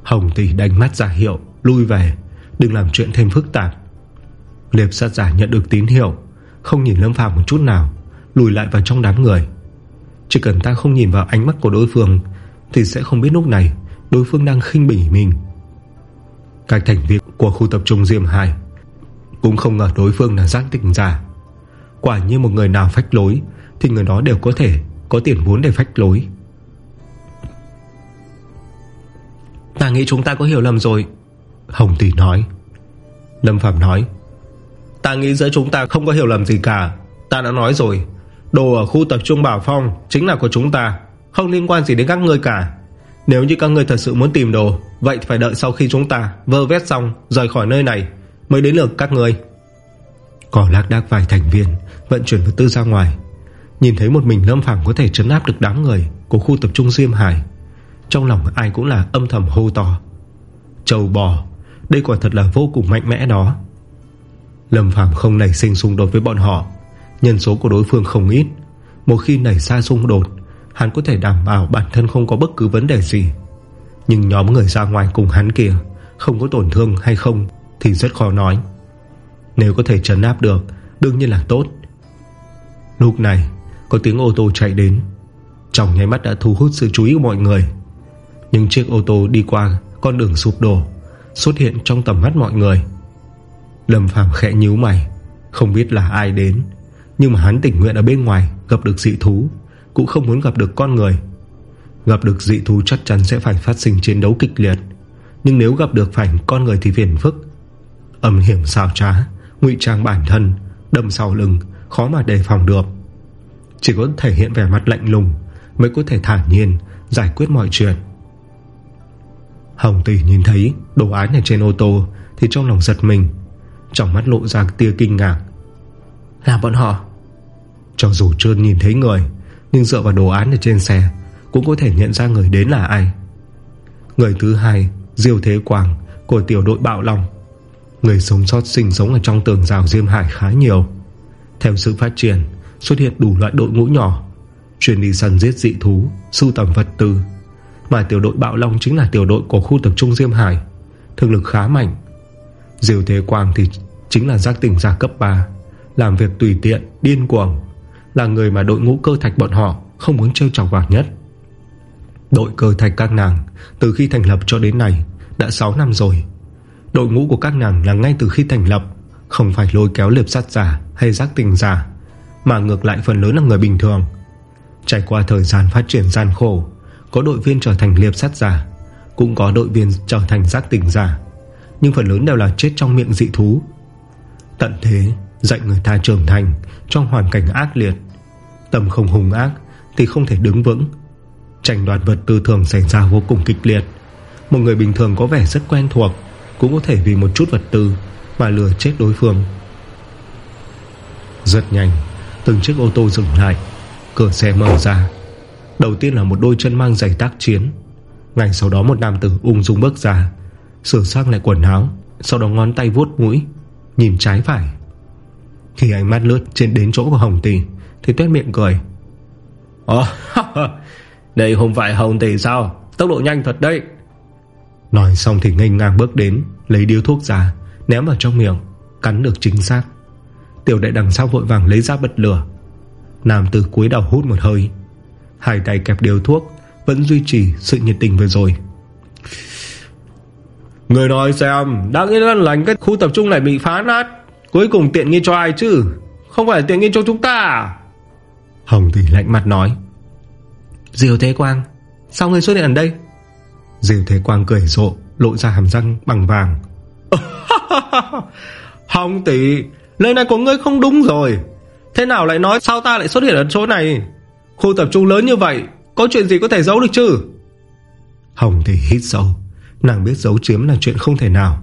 Hồng Tỷ đánh mắt giả hiệu, Lui về, Đừng làm chuyện thêm phức tạp. Liệp sát giả nhận được tín hiệu, Không nhìn Lâm Phàm một chút nào, Lùi lại vào trong đám người. Chỉ cần ta không nhìn vào ánh mắt của đối phương, Thì sẽ không biết lúc này, Đối phương đang khinh bỉ mình. Các thành viên của khu tập trung Diêm 2 Cũng không ngờ đối phương là giác tỉnh giả. Quả như một người nào phách lối, Thì người đó đều có thể Có tiền vốn để phách lối. Ta nghĩ chúng ta có hiểu lầm rồi. Hồng Tỷ nói. Lâm Phạm nói. Ta nghĩ giữa chúng ta không có hiểu lầm gì cả. Ta đã nói rồi. Đồ ở khu tập trung Bảo Phong Chính là của chúng ta. Không liên quan gì đến các ngươi cả. Nếu như các ngươi thật sự muốn tìm đồ, Vậy phải đợi sau khi chúng ta vơ vét xong, Rời khỏi nơi này, Mới đến lượt các ngươi. Cỏ lác đác vài thành viên Vận chuyển vật tư ra ngoài. Nhìn thấy một mình Lâm Phàm có thể trấn áp được đám người Của khu tập trung Diêm Hải trong lòng ai cũng là âm thầm hô to. Châu bò, Đây quả thật là vô cùng mạnh mẽ đó. Lâm Phàm không nảy sinh xung đột với bọn họ. Nhân số của đối phương không ít. Một khi nảy ra xung đột, Hắn có thể đảm bảo bản thân không có bất cứ vấn đề gì. Nhưng nhóm người ra ngoài cùng hắn kia, Không có tổn thương hay không Thì rất khó nói. Nếu có thể trấn áp được, Đương nhiên là tốt. Lúc này, có tiếng ô tô chạy đến. Trong nháy mắt đã thu hút sự chú ý của mọi người. Nhưng chiếc ô tô đi qua Con đường sụp đổ, Xuất hiện trong tầm mắt mọi người. Lâm Phàm khẽ nhíu mày, Không biết là ai đến. Nhưng mà hắn tình nguyện ở bên ngoài Gặp được dị thú, Cũng không muốn gặp được con người. Gặp được dị thú chắc chắn sẽ phải phát sinh chiến đấu kịch liệt. Nhưng nếu gặp được phải con người thì phiền phức. Âm hiểm xào trá, ngụy trang bản thân, Đâm sau lưng, Khó mà đề phòng được. Chỉ có thể hiện vẻ mặt lạnh lùng Mới có thể thản nhiên Giải quyết mọi chuyện. Hồng Tỷ nhìn thấy đồ án ở trên ô tô Thì trong lòng giật mình trong mắt lộ ra tia kinh ngạc. Là bọn họ. Cho dù chưa nhìn thấy người Nhưng dựa vào đồ án ở trên xe Cũng có thể nhận ra người đến là ai. Người thứ hai Diêu Thế Quang của tiểu đội Bạo Long. Người sống sót sinh sống ở trong tường rào Diêm Hải khá nhiều. Theo sự phát triển Xuất hiện đủ loại đội ngũ nhỏ Chuyên đi săn giết dị thú Sưu tầm vật tư mà tiểu đội Bạo Long chính là tiểu đội của khu tập trung Diêm Hải. Thực lực khá mạnh. Diều Thế Quang thì chính là giác tỉnh giả cấp 3 Làm việc tùy tiện, điên cuồng. Là người mà đội ngũ cơ thạch bọn họ Không muốn trêu chọc vào nhất. Đội cơ thạch các nàng Từ khi thành lập cho đến nay Đã 6 năm rồi. Đội ngũ của các nàng là ngay từ khi thành lập Không phải lôi kéo liệp sát giả Hay giác tình giả Mà ngược lại phần lớn là người bình thường. Trải qua thời gian phát triển gian khổ có đội viên trở thành liệp sát giả, Cũng có đội viên trở thành giác tình giả, Nhưng phần lớn đều là chết trong miệng dị thú. Tận thế, Dạy người ta trưởng thành Trong hoàn cảnh ác liệt. Tâm không hùng ác Thì không thể đứng vững. Tranh đoạt vật tư thường xảy ra vô cùng kịch liệt. Một người bình thường có vẻ rất quen thuộc, Cũng có thể vì một chút vật tư Mà lừa chết đối phương. Rất nhanh, Từng chiếc ô tô dừng lại, Cửa xe mở ra. Đầu tiên là một đôi chân mang giày tác chiến. Ngay sau đó một nam tử ung dung bước ra, Sửa sang lại quần áo, Sau đó ngón tay vuốt mũi, Nhìn trái phải. Khi ánh mắt lướt trên đến chỗ của Hồng Tỷ Thì tuyết miệng cười. Ồ, Đây không phải Hồng Tỷ sao? Tốc độ nhanh thật đấy. Nói xong thì ngây ngang bước đến, Lấy điếu thuốc ra, Ném vào trong miệng, Cắn được chính xác. Tiểu đệ đằng sau vội vàng lấy ra bật lửa. Nam tử cúi đầu hút một hơi Hai tay kẹp điếu thuốc Vẫn duy trì sự nhiệt tình vừa rồi. Người nói xem Đã nghĩ lần lành cái khu tập trung này bị phá nát Cuối cùng tiện nghi cho ai chứ? Không phải tiện nghi cho chúng ta à? Hồng thì lạnh mặt nói. Diều Thế Quang Sao ngươi xuất hiện ở đây? Diều Thế Quang cười rộ Lộ ra hàm răng bằng vàng. Hồng tỷ Lời này của ngươi không đúng rồi. Thế nào lại nói sao ta lại xuất hiện ở chỗ này Khu tập trung lớn như vậy Có chuyện gì có thể giấu được chứ? Hồng thì hít sâu. Nàng biết giấu chiếm là chuyện không thể nào.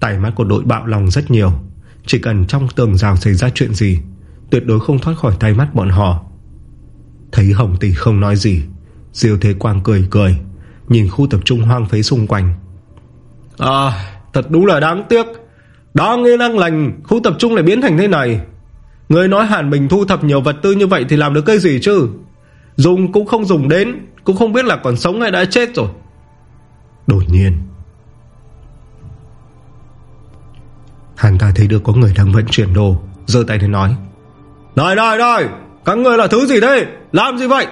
Tài mắt của đội bạo lòng rất nhiều. Chỉ cần trong tường rào xảy ra chuyện gì Tuyệt đối không thoát khỏi tay mắt bọn họ. Thấy Hồng Tỷ không nói gì. Diêu Thế Quang cười cười Nhìn khu tập trung hoang phế xung quanh. À thật đúng là đáng tiếc. Đáng nghe năng lành Khu tập trung lại biến thành thế này Người nói Hàn Bình thu thập nhiều vật tư như vậy Thì làm được cái gì chứ? Dùng cũng không dùng đến, Cũng không biết là còn sống hay đã chết rồi. Đột nhiên Hàn ta thấy được có người đang vận chuyển đồ, giơ tay lên nói, Này này này, Các người là thứ gì đây? Làm gì vậy?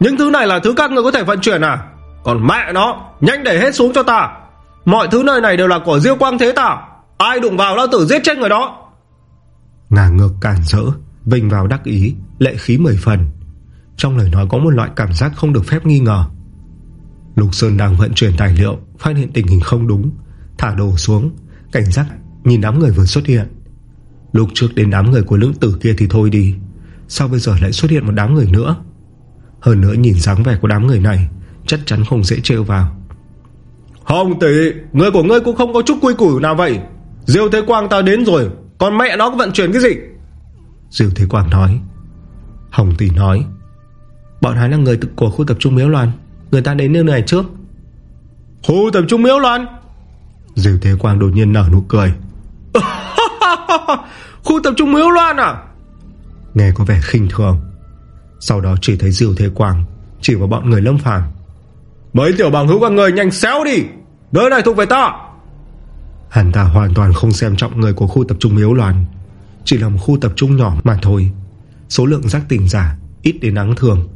Những thứ này là thứ các người có thể vận chuyển à? Còn mẹ nó, Nhanh để hết xuống cho ta. Mọi thứ nơi này đều là của Diêu Quang Thế ta Ai đụng vào lao tử giết chết người đó. Ngả ngược cản rỡ Vinh vào đắc ý, Lệ khí mười phần. Trong lời nói có một loại cảm giác không được phép nghi ngờ. Lục Sơn đang vận chuyển tài liệu, Phát hiện tình hình không đúng. Thả đồ xuống, Cảnh giác nhìn đám người vừa xuất hiện. Lúc trước đến đám người của lưỡng tử kia thì thôi đi, Sao bây giờ lại xuất hiện một đám người nữa? Hơn nữa nhìn dáng vẻ của đám người này, Chắc chắn không dễ trêu vào. Hồng tỷ Người của ngươi cũng không có chút quy củ nào vậy. Diêu Thế Quang ta đến rồi. Còn mẹ nó có vận chuyển cái gì? Diêu Thế Quang nói. Hồng tỷ nói. Bọn hắn là người của khu tập trung Miếu Loan. Người ta đến nơi này trước. Khu tập trung Miếu Loan? Diêu Thế Quang đột nhiên nở nụ cười. Khu tập trung Miếu Loan à? Nghe có vẻ khinh thường. Sau đó chỉ thấy Diêu Thế Quang Chỉ vào bọn người lâm phàng Mấy tiểu bằng hữu các người nhanh xéo đi. Nơi này thuộc về ta. Hắn ta hoàn toàn không xem trọng người của khu tập trung Miếu loạn. Chỉ là một khu tập trung nhỏ mà thôi. Số lượng giác tình giả Ít đến đáng thường.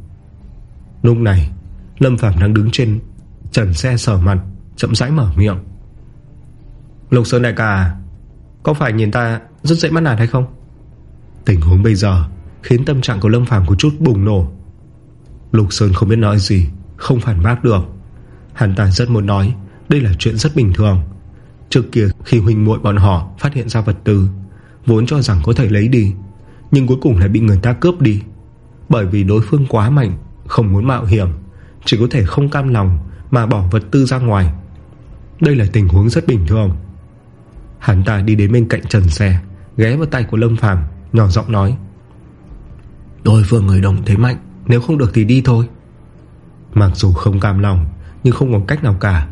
Lúc này, Lâm Phạm đang đứng trên Trần xe sở mặt, Chậm rãi mở miệng. Lục Sơn đại ca, Có phải nhìn ta rất dễ mắt nạt hay không? Tình huống bây giờ Khiến tâm trạng của Lâm Phàm có chút bùng nổ. Lục Sơn không biết nói gì, Không phản bác được. Hắn ta rất muốn nói, Đây là chuyện rất bình thường. Trước kia khi huynh muội bọn họ Phát hiện ra vật tư Vốn cho rằng có thể lấy đi Nhưng cuối cùng lại bị người ta cướp đi. Bởi vì đối phương quá mạnh Không muốn mạo hiểm Chỉ có thể không cam lòng Mà bỏ vật tư ra ngoài. Đây là tình huống rất bình thường. Hắn ta đi đến bên cạnh trần xe Ghé vào tay của Lâm Phàm Nhỏ giọng nói Đối phương người đồng thế mạnh Nếu không được thì đi thôi. Mặc dù không cam lòng Nhưng không có cách nào cả.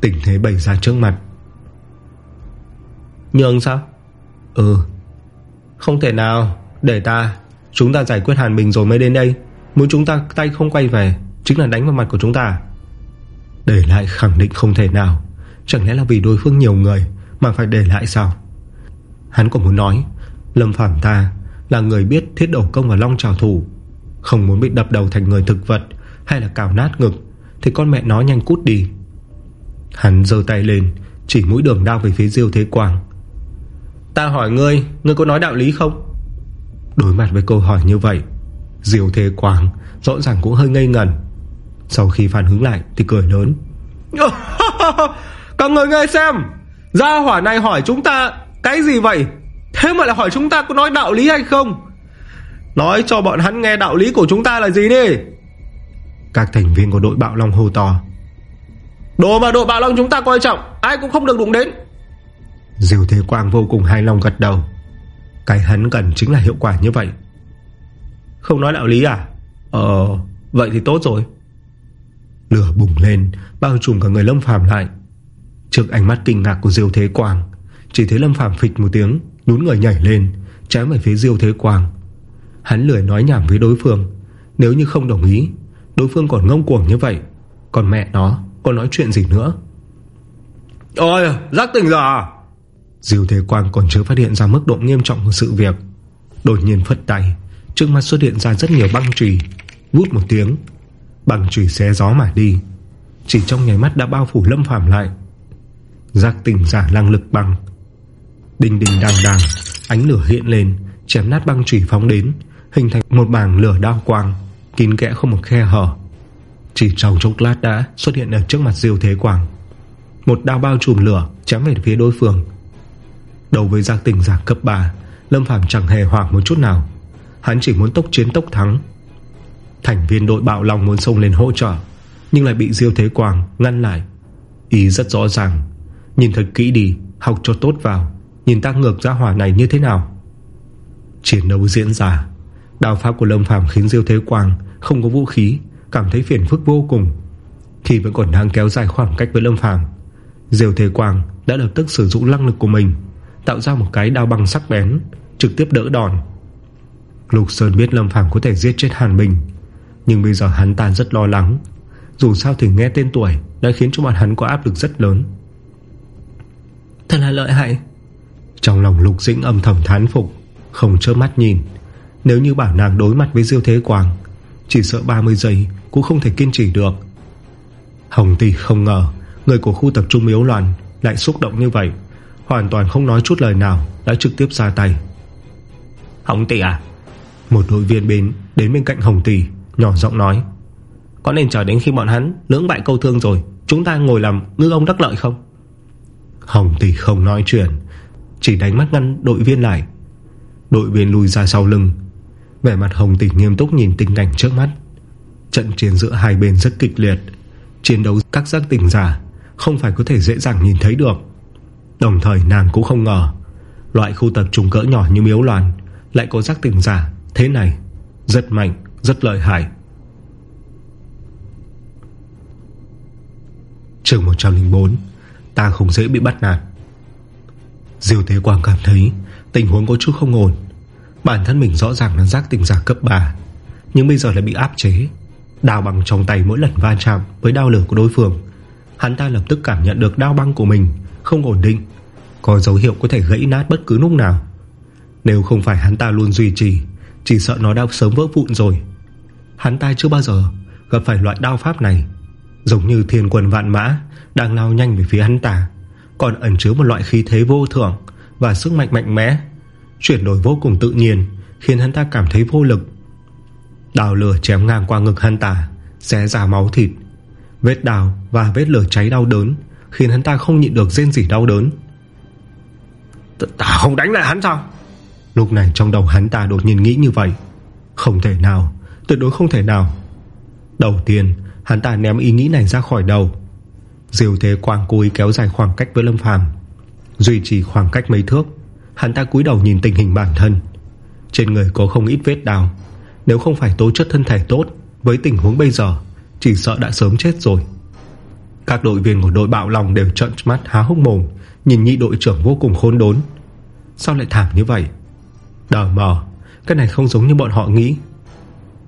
Tình thế bày ra trước mặt Nhường sao? Ừ. Không thể nào. Để ta. Chúng ta giải quyết Hàn Bình rồi mới đến đây. Muốn chúng ta tay không quay về Chính là đánh vào mặt của chúng ta. Để lại khẳng định không thể nào. Chẳng lẽ là vì đối phương nhiều người Mà phải để lại sao? Hắn còn muốn nói Lâm Phạm ta là người biết thiết đầu công và long trào thủ. Không muốn bị đập đầu thành người thực vật Hay là cào nát ngực Thì con mẹ nó nhanh cút đi. Hắn dơ tay lên Chỉ mũi đường đao về phía Diêu Thế Quang Ta hỏi ngươi Ngươi có nói đạo lý không? Đối mặt với câu hỏi như vậy Diều Thế Quảng rõ ràng cũng hơi ngây ngẩn Sau khi phản hứng lại Thì cười lớn. Các người nghe xem, Gia hỏa này hỏi chúng ta Cái gì vậy? Thế mà lại hỏi chúng ta có nói đạo lý hay không? Nói cho bọn hắn nghe đạo lý của chúng ta là gì đi. Các thành viên của đội bạo long hô to. Đồ mà đội bạo long chúng ta coi trọng, Ai cũng không được đụng đến. Diều Thế Quang vô cùng hài lòng gật đầu. Cái hắn cần chính là hiệu quả như vậy. Không nói đạo lý à? Ờ Vậy thì tốt rồi. Lửa bùng lên, Bao trùm cả người Lâm Phàm lại. Trước ánh mắt kinh ngạc của Diêu Thế Quang, Chỉ thấy Lâm Phàm phịch một tiếng Nhún người nhảy lên, Chém về phía Diêu Thế Quang. Hắn lười nói nhảm với đối phương. Nếu như không đồng ý, Đối phương còn ngông cuồng như vậy, Còn mẹ nó còn nói chuyện gì nữa? Ôi, giác tỉnh rồi à? Diêu Thế Quang còn chưa phát hiện ra mức độ nghiêm trọng của sự việc. Đột nhiên phất tay, Trước mắt xuất hiện ra rất nhiều băng trùy Vút một tiếng. Băng trùy xé gió mà đi, Chỉ trong nháy mắt đã bao phủ lâm phàm lại. Giác tỉnh giả năng lực băng. Đình đình đàng đàng Ánh lửa hiện lên, Chém nát băng trùy phóng đến, Hình thành một bảng lửa đao quang, Kín kẽ không một khe hở. Chỉ trong chốc lát đã xuất hiện ở trước mặt Diêu Thế Quang. Một đao bao trùm lửa, Chém về phía đối phương. Đầu với giác tình giả cấp 3 Lâm Phàm chẳng hề hoảng một chút nào. Hắn chỉ muốn tốc chiến tốc thắng. Thành viên đội bạo lòng muốn xông lên hỗ trợ, Nhưng lại bị Diêu Thế Quang ngăn lại. Ý rất rõ ràng, Nhìn thật kỹ đi, Học cho tốt vào, Nhìn ta ngược ra hỏa này như thế nào. Chiến đấu diễn ra Đào pháp của Lâm Phàm khiến Diêu Thế Quang Không có vũ khí, Cảm thấy phiền phức vô cùng. Khi vẫn còn đang kéo dài khoảng cách với Lâm Phàm, Diêu Thế Quang đã lập tức sử dụng năng lực của mình. Tạo ra một cái đao băng sắc bén Trực tiếp đỡ đòn. Lục Sơn biết Lâm Phàm có thể giết chết Hàn Bình Nhưng bây giờ hắn ta rất lo lắng. Dù sao thì nghe tên tuổi Đã khiến cho bọn hắn có áp lực rất lớn. Thật là lợi hại. Trong lòng Lục Dĩnh âm thầm thán phục Không chớp mắt nhìn. Nếu như bảo nàng đối mặt với Diêu Thế Quang Chỉ sợ 30 giây Cũng không thể kiên trì được. Hồng Tỷ không ngờ Người của khu tập trung miếu loạn Lại xúc động như vậy Hoàn toàn không nói chút lời nào Đã trực tiếp ra tay. Hồng Tỷ à? Một đội viên bên đến bên cạnh Hồng Tỷ Nhỏ giọng nói. Có nên chờ đến khi bọn hắn lưỡng bại câu thương rồi Chúng ta ngồi làm ngư ông đắc lợi không? Hồng Tỷ không nói chuyện Chỉ đánh mắt ngăn đội viên lại. Đội viên lùi ra sau lưng. Vẻ mặt Hồng Tỷ nghiêm túc nhìn tình cảnh trước mắt. Trận chiến giữa hai bên rất kịch liệt. Chiến đấu các giác tỉnh giả Không phải có thể dễ dàng nhìn thấy được Đồng thời nàng cũng không ngờ Loại khu tập trung cỡ nhỏ như miếu loạn Lại có giác tỉnh giả Thế này Rất mạnh, rất lợi hại. Trường 104 Ta không dễ bị bắt nạt. Diêu Thế Quang cảm thấy Tình huống có chút không ổn. Bản thân mình rõ ràng là giác tỉnh giả cấp 3 Nhưng bây giờ lại bị áp chế. Đào bằng trong tay mỗi lần va chạm Với đao lửa của đối phương Hắn ta lập tức cảm nhận được đao băng của mình Không ổn định. Có dấu hiệu có thể gãy nát bất cứ lúc nào. Nếu không phải hắn ta luôn duy trì, Chỉ sợ nó đã sớm vỡ vụn rồi. Hắn ta chưa bao giờ Gặp phải loại đao pháp này. Giống như thiên quân vạn mã Đang lao nhanh về phía hắn ta, Còn ẩn chứa một loại khí thế vô thưởng Và sức mạnh mạnh mẽ, Chuyển đổi vô cùng tự nhiên, Khiến hắn ta cảm thấy vô lực. Đào lửa chém ngang qua ngực hắn ta, Xé ra máu thịt. Vết đào và vết lửa cháy đau đớn Khiến hắn ta không nhịn được rên rỉ đau đớn. Ta không đánh lại hắn sao? Lúc này trong đầu hắn ta đột nhiên nghĩ như vậy. Không thể nào, Tuyệt đối không thể nào. Đầu tiên, hắn ta ném ý nghĩ này ra khỏi đầu. Diều thế quang cố ý kéo dài khoảng cách với Lâm Phàm, Duy trì khoảng cách mấy thước. Hắn ta cúi đầu nhìn tình hình bản thân. Trên người có không ít vết đào. Nếu không phải tố chất thân thể tốt, Với tình huống bây giờ, Chỉ sợ đã sớm chết rồi. Các đội viên của đội bạo lòng đều trợn mắt há hốc mồm. Nhìn nhị đội trưởng vô cùng khốn đốn. Sao lại thảm như vậy? Đờ mờ Cái này không giống như bọn họ nghĩ.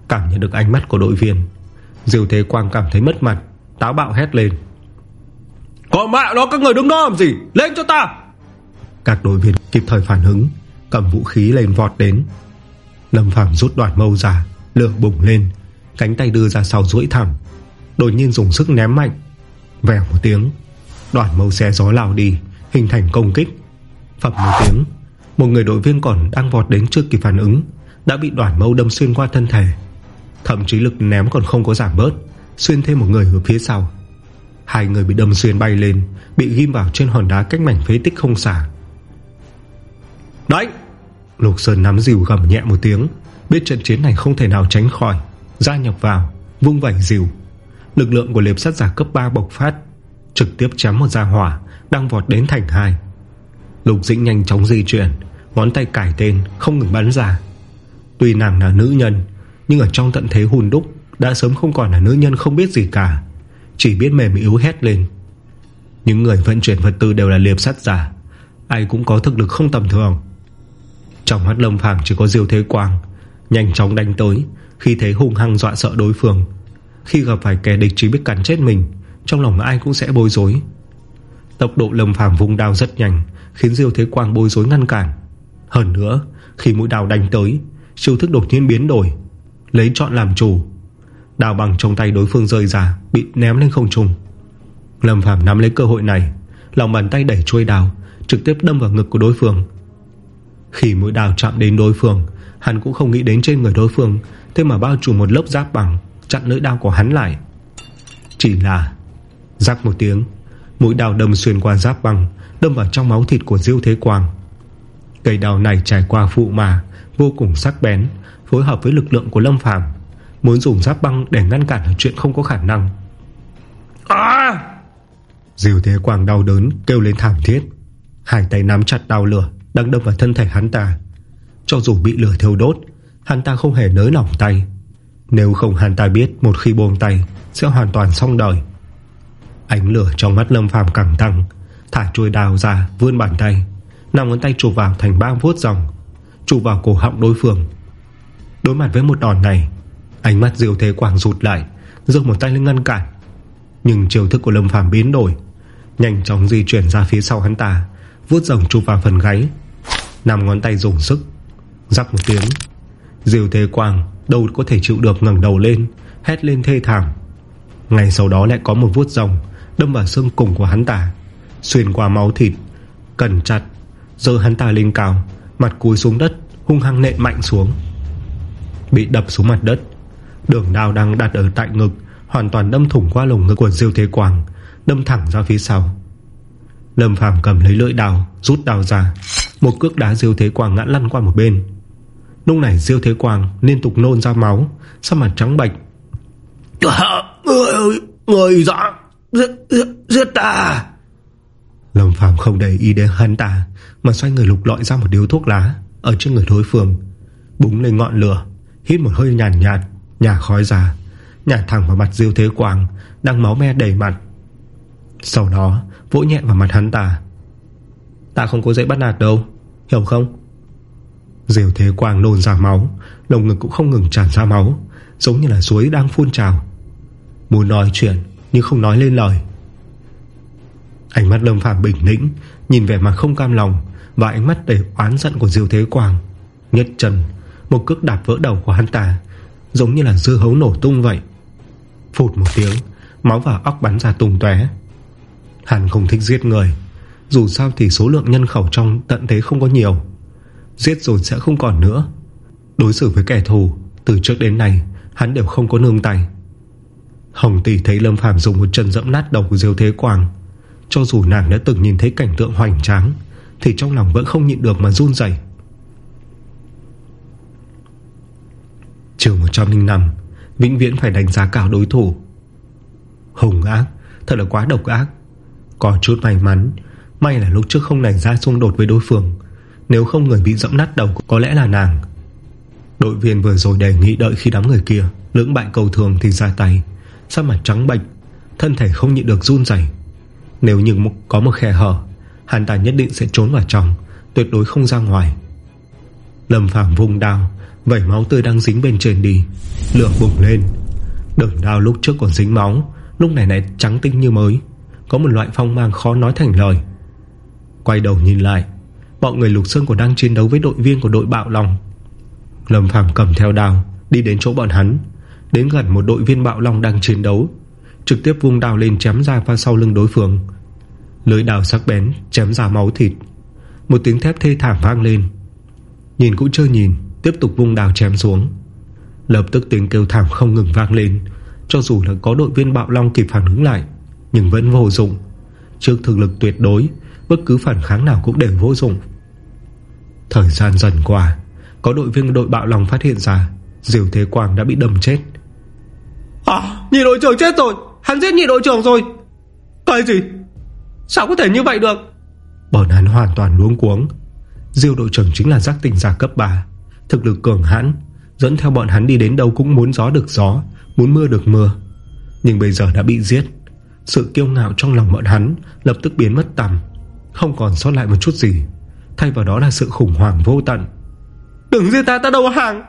Cảm nhận được ánh mắt của đội viên Diều Thế Quang cảm thấy mất mặt Táo bạo hét lên. Có mẹ nó các người đứng đó làm gì? Lên cho ta! Các đội viên kịp thời phản ứng Cầm vũ khí lên vọt đến. Lâm Phàm rút đoạn mâu ra Lửa bùng lên Cánh tay đưa ra sau duỗi thẳng. Đột nhiên dùng sức ném mạnh. Vèo một tiếng Đoạn mâu xe gió lao đi Hình thành công kích. Phẩm một tiếng, Một người đội viên còn đang vọt đến chưa kịp phản ứng, Đã bị đoạn mâu đâm xuyên qua thân thể. Thậm chí lực ném còn không có giảm bớt, Xuyên thêm một người ở phía sau. Hai người bị đâm xuyên bay lên, Bị ghim vào trên hòn đá cách mảnh phế tích không xa. Đánh Lục Sơn nắm dìu gầm nhẹ một tiếng, Biết trận chiến này không thể nào tránh khỏi, Gia nhập vào, Vung vảnh dìu. Lực lượng của liệp sát giả cấp 3 bộc phát, Trực tiếp chém một gia hỏa. Đang vọt đến thành hai. Lục dĩnh nhanh chóng di chuyển, Ngón tay cải tên, không ngừng bắn ra. Tuy nàng là nữ nhân, Nhưng ở trong tận thế hùn đúc, Đã sớm không còn là nữ nhân không biết gì cả, Chỉ biết mềm yếu hét lên. Những người vận chuyển vật tư đều là liệp sắt giả, Ai cũng có thực lực không tầm thường. Trong mắt lâm phàm chỉ có diêu thế quang, Nhanh chóng đánh tới, Khi thấy hung hăng dọa sợ đối phương. Khi gặp phải kẻ địch chỉ biết cắn chết mình, Trong lòng ai cũng sẽ bối rối. Tốc độ lâm phàm vung đao rất nhanh, Khiến diêu thế quang bối rối ngăn cản. Hơn nữa, Khi mũi đào đánh tới, Chiêu thức đột nhiên biến đổi, Lấy chọn làm chủ. Đào bằng trong tay đối phương rơi ra, Bị ném lên không trung. Lâm Phàm nắm lấy cơ hội này, Lòng bàn tay đẩy chuôi đào Trực tiếp đâm vào ngực của đối phương. Khi mũi đào chạm đến đối phương, Hắn cũng không nghĩ đến trên người đối phương, Thế mà bao trùm một lớp giáp bằng, Chặn lưỡi đao của hắn lại. Chỉ là, Rắc một tiếng Mũi đào đâm xuyên qua giáp bằng Đâm vào trong máu thịt của Diêu Thế Quang. Cây đào này trải qua phụ mà Vô cùng sắc bén Phối hợp với lực lượng của Lâm Phàm. Muốn dùng giáp băng để ngăn cản chuyện không có khả năng. À! Diêu Thế Quang đau đớn Kêu lên thảm thiết. Hai tay nắm chặt đào lửa Đang đâm vào thân thể hắn ta. Cho dù bị lửa thiêu đốt Hắn ta không hề nới lỏng tay. Nếu không hắn ta biết một khi buông tay Sẽ hoàn toàn xong đời Ánh lửa trong mắt Lâm Phàm càng tăng, Thả chuôi đào ra, vươn bàn tay Nằm ngón tay chụp vào thành ba vuốt dòng, Chụp vào cổ họng đối phương. Đối mặt với một đòn này, Ánh mắt diệu thế quảng rụt lại, giơ một tay lên ngăn cản. Nhưng chiều thức của Lâm Phàm biến đổi, Nhanh chóng di chuyển ra phía sau hắn ta, Vuốt rồng chụp vào phần gáy. Nằm ngón tay dùng sức, Rắc một tiếng. Diều thế quang đâu có thể chịu được ngẩng đầu lên, Hét lên thê thảm. Ngày sau đó lại có một vuốt rồng Đâm vào xương cùng của hắn ta. Xuyên qua máu thịt Cẩn chặt Giờ hắn ta lên cao Mặt cúi xuống đất Hung hăng nện mạnh xuống. Bị đập xuống mặt đất Đường đao đang đặt ở tại ngực Hoàn toàn đâm thủng qua lồng ngực của Diêu Thế Quang Đâm thẳng ra phía sau. Lâm Phàm cầm lấy lưỡi đào Rút đào ra. Một cước đá Diêu Thế Quang ngã lăn qua một bên. Lúc này Diêu Thế Quang liên tục nôn ra máu Sao mặt trắng bạch Người, người dã giết, giết, giết ta. Lâm Phàm không để ý đến hắn ta Mà xoay người lục lọi ra một điếu thuốc lá Ở trên người đối phương. Búng lên ngọn lửa Hít một hơi nhàn nhạt, nhạt Nhả khói ra. Nhả thẳng vào mặt Diêu Thế Quang Đang máu me đầy mặt. Sau đó vỗ nhẹ vào mặt hắn ta. Ta không có dễ bắt nạt đâu Hiểu không? Diều Thế Quang nôn ra máu Lồng ngực cũng không ngừng tràn ra máu Giống như là suối đang phun trào. Muốn nói chuyện nhưng không nói lên lời. Ánh mắt Lâm Phàm bình tĩnh, Nhìn vẻ mặt không cam lòng Và ánh mắt đầy oán giận của Diêu Thế Quang. Nhất chân Một cước đạp vỡ đầu của hắn ta, Giống như là dưa hấu nổ tung vậy. Phụt một tiếng, Máu và óc bắn ra tung tué Hắn không thích giết người, Dù sao thì số lượng nhân khẩu trong tận thế không có nhiều. Giết rồi sẽ không còn nữa. Đối xử với kẻ thù, Từ trước đến nay, Hắn đều không có nương tay. Hồng tỷ thấy Lâm Phàm dùng một chân dẫm nát đầu của Diêu Thế Quang. Cho dù nàng đã từng nhìn thấy cảnh tượng hoành tráng, Thì trong lòng vẫn không nhịn được mà run dày Trường 105 Vĩnh viễn phải đánh giá cao đối thủ. Hùng ác, Thật là quá độc ác. Có chút may mắn, May là lúc trước không nảy ra xung đột với đối phương. Nếu không người bị dẫm nát đầu Có lẽ là nàng. Đội viên vừa rồi đề nghị đợi khi đám người kia Lưỡng bại cầu thường thì ra tay. Sắc mặt trắng bệnh Thân thể không nhịn được run dày Nếu như có một khe hở, Hắn ta nhất định sẽ trốn vào trong, Tuyệt đối không ra ngoài. Lâm phạm vùng đao, Vẩy máu tươi đang dính bên trên đi, Lửa bùng lên. Đường đao lúc trước còn dính máu, Lúc này này trắng tinh như mới, Có một loại phong mang khó nói thành lời. Quay đầu nhìn lại, bọn người lục sơn còn đang chiến đấu với đội viên của đội bạo lòng Lâm Phàm cầm theo đao, Đi đến chỗ bọn hắn. Đến gần một đội viên bạo long đang chiến đấu, Trực tiếp vung đao lên chém ra vào sau lưng đối phương. Lưới đào sắc bén Chém ra máu thịt. Một tiếng thép thê thảm vang lên. Nhìn cũng chưa nhìn, Tiếp tục vung đào chém xuống. Lập tức tiếng kêu thảm không ngừng vang lên. Cho dù là có đội viên bạo long kịp phản ứng lại, Nhưng vẫn vô dụng. Trước thực lực tuyệt đối, Bất cứ phản kháng nào cũng đều vô dụng. Thời gian dần qua, Có đội viên đội bạo long phát hiện ra Diều Thế Quang đã bị đâm chết. À nhị đội trưởng chết rồi. Hắn giết nhị đội trưởng rồi. Cái gì? Sao có thể như vậy được? Bọn hắn hoàn toàn luống cuống. Diêu đội trưởng chính là giác tình giả cấp 3 Thực lực cường hãn. Dẫn theo bọn hắn đi đến đâu cũng muốn gió được gió Muốn mưa được mưa. Nhưng bây giờ đã bị giết. Sự kiêu ngạo trong lòng bọn hắn Lập tức biến mất tầm Không còn sót lại một chút gì. Thay vào đó là sự khủng hoảng vô tận. Đừng giết ta ta đầu hàng.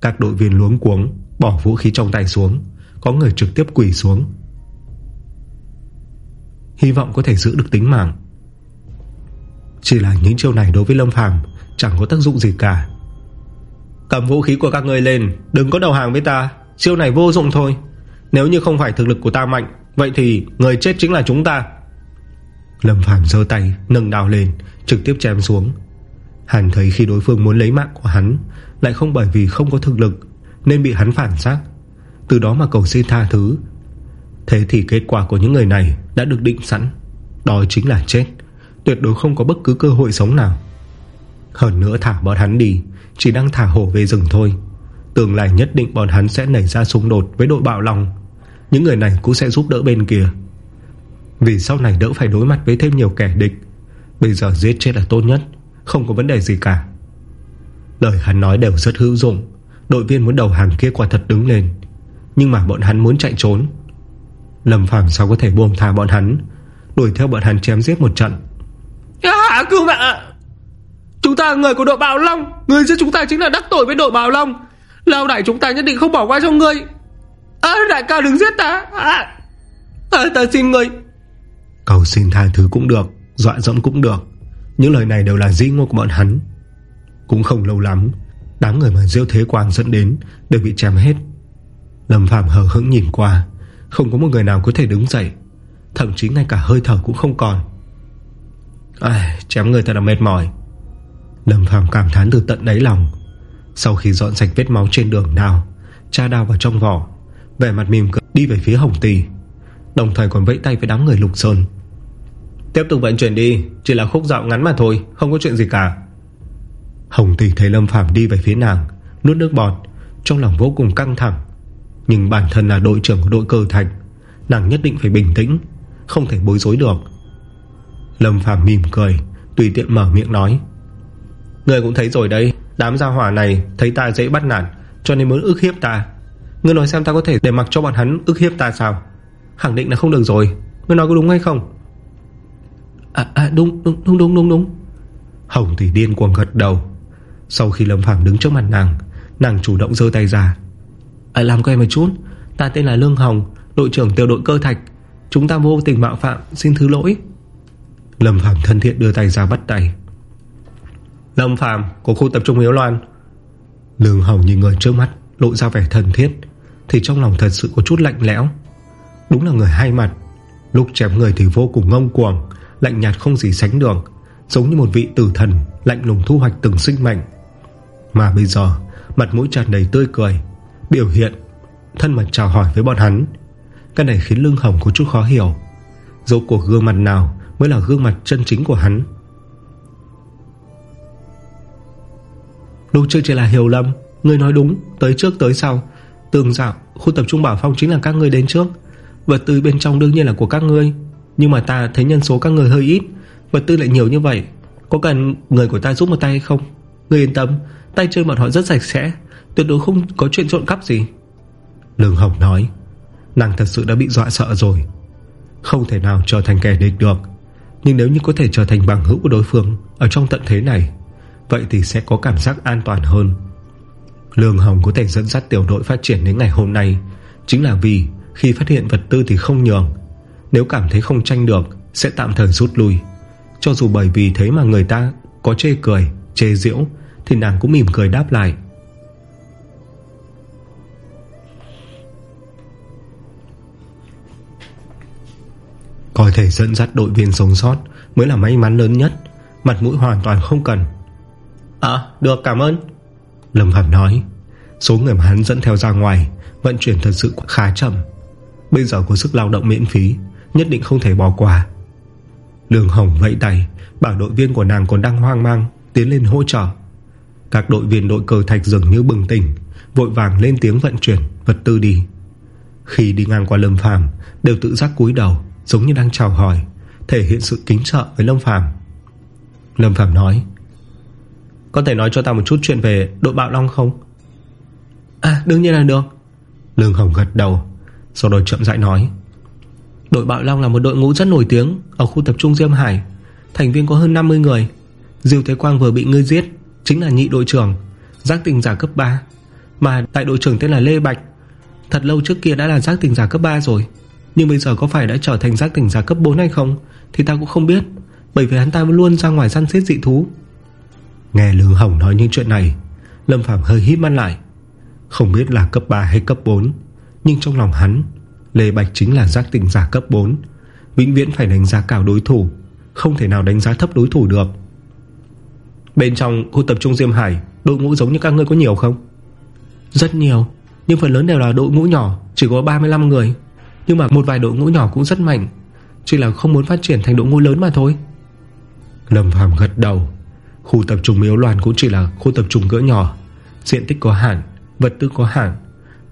Các đội viên luống cuống Bỏ vũ khí trong tay xuống, Có người trực tiếp quỷ xuống. Hy vọng có thể giữ được tính mạng. Chỉ là những chiêu này đối với Lâm Phàm Chẳng có tác dụng gì cả. Cầm vũ khí của các người lên, Đừng có đầu hàng với ta. Chiêu này vô dụng thôi. Nếu như không phải thực lực của ta mạnh, Vậy thì người chết chính là chúng ta. Lâm Phàm giơ tay, nâng đào lên, Trực tiếp chém xuống. Hắn thấy khi đối phương muốn lấy mạng của hắn, Lại không bởi vì không có thực lực nên bị hắn phản xác. Từ đó mà cầu xin tha thứ. Thế thì kết quả của những người này Đã được định sẵn. Đó chính là chết. Tuyệt đối không có bất cứ cơ hội sống nào. Hơn nữa thả bọn hắn đi, Chỉ đang thả hổ về rừng thôi. Tương lai nhất định bọn hắn sẽ nảy ra xung đột Với đội bạo lòng. Những người này cũng sẽ giúp đỡ bên kia. Vì sau này đỡ phải đối mặt với thêm nhiều kẻ địch, Bây giờ giết chết là tốt nhất, Không có vấn đề gì cả. Lời hắn nói đều rất hữu dụng Đội viên muốn đầu hàng kia quả thật đứng lên. Nhưng mà bọn hắn muốn chạy trốn. Lâm Phàm sao có thể buông tha bọn hắn? Đuổi theo bọn hắn chém giết một trận. À cứu mạng Chúng ta người của đội Bào Long Người giết chúng ta chính là đắc tội với đội Bào Long. Lao đại chúng ta nhất định không bỏ qua cho ngươi. À đại ca đừng giết ta. À, à ta xin ngươi. Cầu xin tha thứ cũng được Dọa dẫm cũng được. Những lời này đều là di ngô của bọn hắn. Cũng không lâu lắm Đám người mà Diêu Thế Quang dẫn đến Đều bị chém hết. Lâm Phạm hờ hững nhìn qua Không có một người nào có thể đứng dậy Thậm chí ngay cả hơi thở cũng không còn. Ai, Chém người thật là mệt mỏi. Lâm Phạm cảm thán từ tận đáy lòng. Sau khi dọn sạch vết máu trên đường nào, Cha đào vào trong vỏ Vẻ mặt mỉm cười đi về phía Hồng Tì Đồng thời còn vẫy tay với đám người Lục Sơn. Tiếp tục vận chuyển đi Chỉ là khúc dạo ngắn mà thôi Không có chuyện gì cả. Hồng Tỷ thấy Lâm Phàm đi về phía nàng Nuốt nước bọt Trong lòng vô cùng căng thẳng. Nhưng bản thân là đội trưởng của đội cơ thành Nàng nhất định phải bình tĩnh Không thể bối rối được. Lâm Phàm mỉm cười Tùy tiện mở miệng nói Người cũng thấy rồi đấy Đám gia hỏa này thấy ta dễ bắt nạt Cho nên muốn ức hiếp ta. Ngươi nói xem ta có thể để mặc cho bọn hắn ức hiếp ta sao? Khẳng định là không được rồi Ngươi nói có đúng hay không? À, à đúng, đúng đúng đúng đúng đúng. Hồng thì điên cuồng gật đầu. Sau khi Lâm Phàm đứng trước mặt nàng Nàng chủ động dơ tay ra. À, Làm quen một chút Ta tên là Lương Hồng Đội trưởng tiểu đội cơ thạch. Chúng ta vô tình mạo phạm Xin thứ lỗi. Lâm Phàm thân thiện đưa tay ra bắt tay. Lâm Phàm của khu tập trung Hiếu Loan. Lương Hồng nhìn người trước mắt Lộ ra vẻ thân thiết Thì trong lòng thật sự có chút lạnh lẽo. Đúng là người hai mặt Lúc chém người thì vô cùng ngông cuồng Lạnh nhạt không gì sánh được Giống như một vị tử thần Lạnh lùng thu hoạch từng sinh mệnh. Mà bây giờ, mặt mũi tràn đầy tươi cười, Biểu hiện, Thân mật chào hỏi với bọn hắn. Cái này khiến Lương Hồng có chút khó hiểu. Dẫu của gương mặt nào Mới là gương mặt chân chính của hắn. Lúc trước chỉ là hiểu lầm, Người nói đúng, Tới trước tới sau. Tường dạo, Khu tập trung Bảo Phong chính là các người đến trước. Vật tư bên trong đương nhiên là của các ngươi, Nhưng mà ta thấy nhân số các người hơi ít. Vật tư lại nhiều như vậy, Có cần người của ta giúp một tay hay không? Ngươi yên tâm Tay chơi bọn họ rất sạch sẽ, Tuyệt đối không có chuyện trộn cắp gì. Lương Hồng nói, Nàng thật sự đã bị dọa sợ rồi. Không thể nào trở thành kẻ địch được, Nhưng nếu như có thể trở thành bằng hữu của đối phương Ở trong tận thế này, Vậy thì sẽ có cảm giác an toàn hơn. Lương Hồng có thể dẫn dắt tiểu đội phát triển đến ngày hôm nay, Chính là vì Khi phát hiện vật tư thì không nhường. Nếu cảm thấy không tranh được, Sẽ tạm thời rút lui. Cho dù bởi vì thế mà người ta có chê cười, Chê diễu thì nàng cũng mỉm cười đáp lại. Có thể dẫn dắt đội viên sống sót Mới là may mắn lớn nhất Mặt mũi hoàn toàn không cần. À được cảm ơn. Lâm Phạm nói Số người mà hắn dẫn theo ra ngoài Vận chuyển thật sự khá chậm. Bây giờ có sức lao động miễn phí Nhất định không thể bỏ qua. Lương Hồng vẫy tay Bảo đội viên của nàng còn đang hoang mang Tiến lên hỗ trợ các đội viên đội cờ thạch dường như bừng tỉnh, Vội vàng lên tiếng vận chuyển vật tư đi. Khi đi ngang qua Lâm Phàm, Đều tự giác cúi đầu, Giống như đang chào hỏi, Thể hiện sự kính sợ với Lâm Phàm. Lâm Phàm nói, Có thể nói cho ta một chút chuyện về đội bạo long không? À đương nhiên là được. Lương Hồng gật đầu, Sau đó chậm rãi nói, Đội bạo long là một đội ngũ rất nổi tiếng Ở khu tập trung Diêm Hải, Thành viên có hơn 50 người. Diêu Thế Quang vừa bị ngươi giết Chính là nhị đội trưởng Giác tình giả cấp 3 Mà đại đội trưởng tên là Lê Bạch, Thật lâu trước kia đã là giác tình giả cấp 3 rồi. Nhưng bây giờ có phải đã trở thành giác tình giả cấp 4 hay không, Thì ta cũng không biết, Bởi vì hắn ta luôn ra ngoài săn xếp dị thú. Nghe Lương Hồng nói những chuyện này, Lâm Phạm hơi hít mắt lại. Không biết là cấp 3 hay cấp 4 Nhưng trong lòng hắn, Lê Bạch chính là giác tình giả cấp 4 Vĩnh viễn phải đánh giá cao đối thủ, Không thể nào đánh giá thấp đối thủ được. Bên trong khu tập trung Diêm Hải Đội ngũ giống như các ngươi có nhiều không? Rất nhiều Nhưng phần lớn đều là đội ngũ nhỏ Chỉ có 35 người. Nhưng mà một vài đội ngũ nhỏ cũng rất mạnh Chỉ là không muốn phát triển thành đội ngũ lớn mà thôi. Lâm Phàm gật đầu. Khu tập trung miếu loạn cũng chỉ là khu tập trung cỡ nhỏ. Diện tích có hạn Vật tư có hạn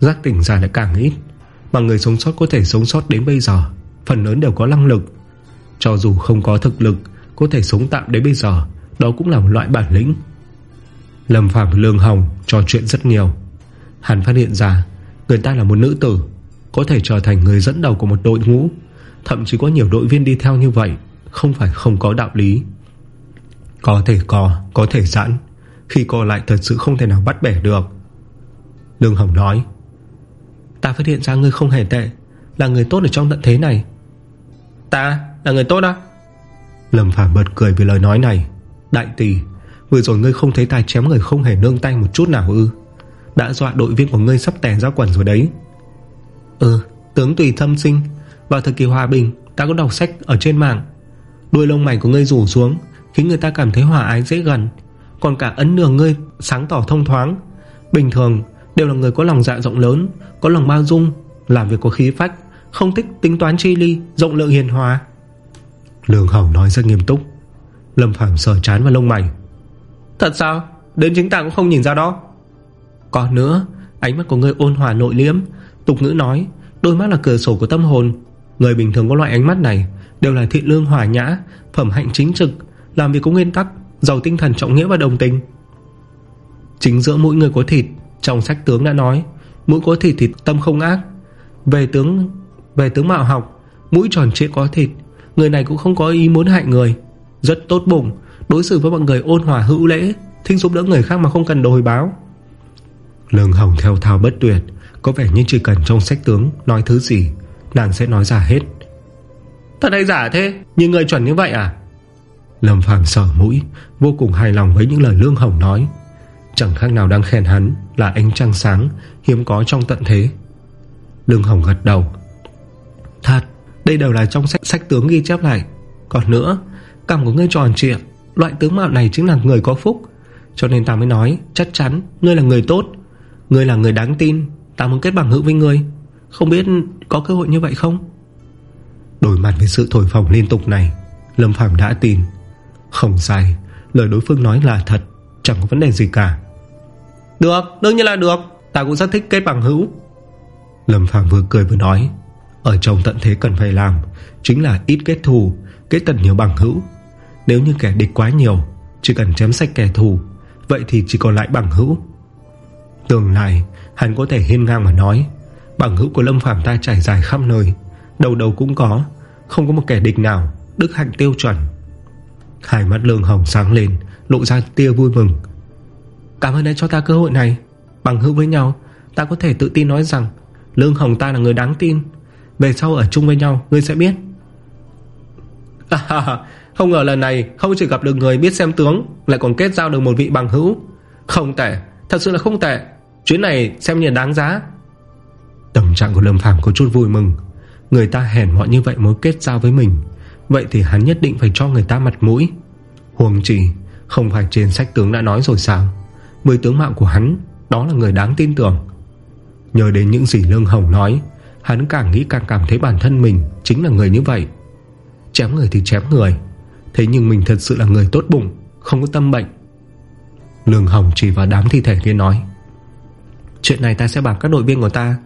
Giác tỉnh giả lại càng ít. Mà người sống sót có thể sống sót đến bây giờ Phần lớn đều có năng lực. Cho dù không có thực lực Có thể sống tạm đến bây giờ Đó cũng là một loại bản lĩnh. Lâm Phạm và Lương Hồng trò chuyện rất nhiều. Hắn phát hiện ra Người ta là một nữ tử Có thể trở thành người dẫn đầu của một đội ngũ. Thậm chí có nhiều đội viên đi theo như vậy Không phải không có đạo lý. Có thể co, có thể giãn Khi co lại thật sự không thể nào bắt bẻ được. Lương Hồng nói Ta phát hiện ra ngươi không hề tệ Là người tốt ở trong tận thế này. Ta là người tốt á? Lâm Phàm bật cười vì lời nói này Đại tỷ, Vừa rồi ngươi không thấy ta chém người không hề nương tay một chút nào ư? Đã dọa đội viên của ngươi sắp tè ra quần rồi đấy. Ừ Tướng tùy thâm sinh, Vào thời kỳ hòa bình, Ta có đọc sách ở trên mạng. Đuôi lông mày của ngươi rủ xuống, Khiến người ta cảm thấy hòa ái dễ gần. Còn cả ấn đường ngươi sáng tỏ thông thoáng. Bình thường, đều là người có lòng dạ rộng lớn, Có lòng bao dung, Làm việc có khí phách, Không thích tính toán chi ly, Rộng lượng hiền hòa. Lương Hồng nói rất nghiêm túc. Lâm Phàm sờ chán và lông mày. Thật sao? Đến chính ta cũng không nhìn ra đó. Còn nữa, Ánh mắt của người ôn hòa nội liếm, Tục ngữ nói, Đôi mắt là cửa sổ của tâm hồn. Người bình thường có loại ánh mắt này Đều là thiện lương hòa nhã, Phẩm hạnh chính trực, Làm việc có nguyên tắc, Giàu tinh thần trọng nghĩa và đồng tình. Chính giữa mỗi người có thịt, Trong sách tướng đã nói, Mũi có thịt thì tâm không ác. Về tướng về tướng mạo học, Mũi tròn trịa có thịt, Người này cũng không có ý muốn hại người. Rất tốt bụng. Đối xử với mọi người ôn hòa hữu lễ Thích giúp đỡ người khác mà không cần đồ hồi báo Lương Hồng theo thao bất tuyệt. Có vẻ như chỉ cần trong sách tướng Nói thứ gì Nàng sẽ nói ra hết. Thật hay giả thế? Nhưng người chuẩn như vậy à? Lâm Phàm sở mũi Vô cùng hài lòng với những lời Lương Hồng nói. Chẳng khác nào đang khen hắn Là ánh trăng sáng Hiếm có trong tận thế. Lương Hồng gật đầu. Thật Đây đều là trong sách, sách tướng ghi chép lại. Còn nữa Cằm của ngươi tròn trịa. Loại tướng mạo này chính là người có phúc. Cho nên ta mới nói, Chắc chắn, Ngươi là người tốt. Ngươi là người đáng tin. Ta muốn kết bằng hữu với ngươi. Không biết có cơ hội như vậy không? Đổi mặt với sự thổi phồng liên tục này, Lâm Phàm đã tin. Không sai, Lời đối phương nói là thật, Chẳng có vấn đề gì cả. Được, đương nhiên là được. Ta cũng rất thích kết bằng hữu. Lâm Phàm vừa cười vừa nói, Ở trong tận thế cần phải làm, Chính là ít kết thù, Kết tận nhiều bằng hữu. Nếu như kẻ địch quá nhiều, Chỉ cần chém sạch kẻ thù, Vậy thì chỉ còn lại bằng hữu. Tương lai, Hắn có thể hiên ngang mà nói, Bằng hữu của Lâm Phàm ta trải dài khắp nơi Đầu đầu cũng có, Không có một kẻ địch nào Đức hạnh tiêu chuẩn. Hai mắt lương hồng sáng lên, Lộ ra tia vui mừng. Cảm ơn đã cho ta cơ hội này, Bằng hữu với nhau, Ta có thể tự tin nói rằng, Lương hồng ta là người đáng tin. Về sau ở chung với nhau, Ngươi sẽ biết. Không ngờ lần này Không chỉ gặp được người biết xem tướng, Lại còn kết giao được một vị bằng hữu. Không tệ, Thật sự là không tệ. Chuyến này xem như đáng giá. Tâm trạng của Lâm Phàm có chút vui mừng. Người ta hèn mọn như vậy mới kết giao với mình. Vậy thì hắn nhất định phải cho người ta mặt mũi. Huồng chỉ, Không phải trên sách tướng đã nói rồi sao? Mười tướng mạo của hắn, Đó là người đáng tin tưởng. Nhờ đến những gì Lương Hồng nói, Hắn càng nghĩ càng cảm thấy bản thân mình Chính là người như vậy. Chém người thì chém người Thế nhưng mình thật sự là người tốt bụng, Không có tâm bệnh. Lương Hồng chỉ vào đám thi thể kia nói, Chuyện này ta sẽ bảo các đội viên của ta.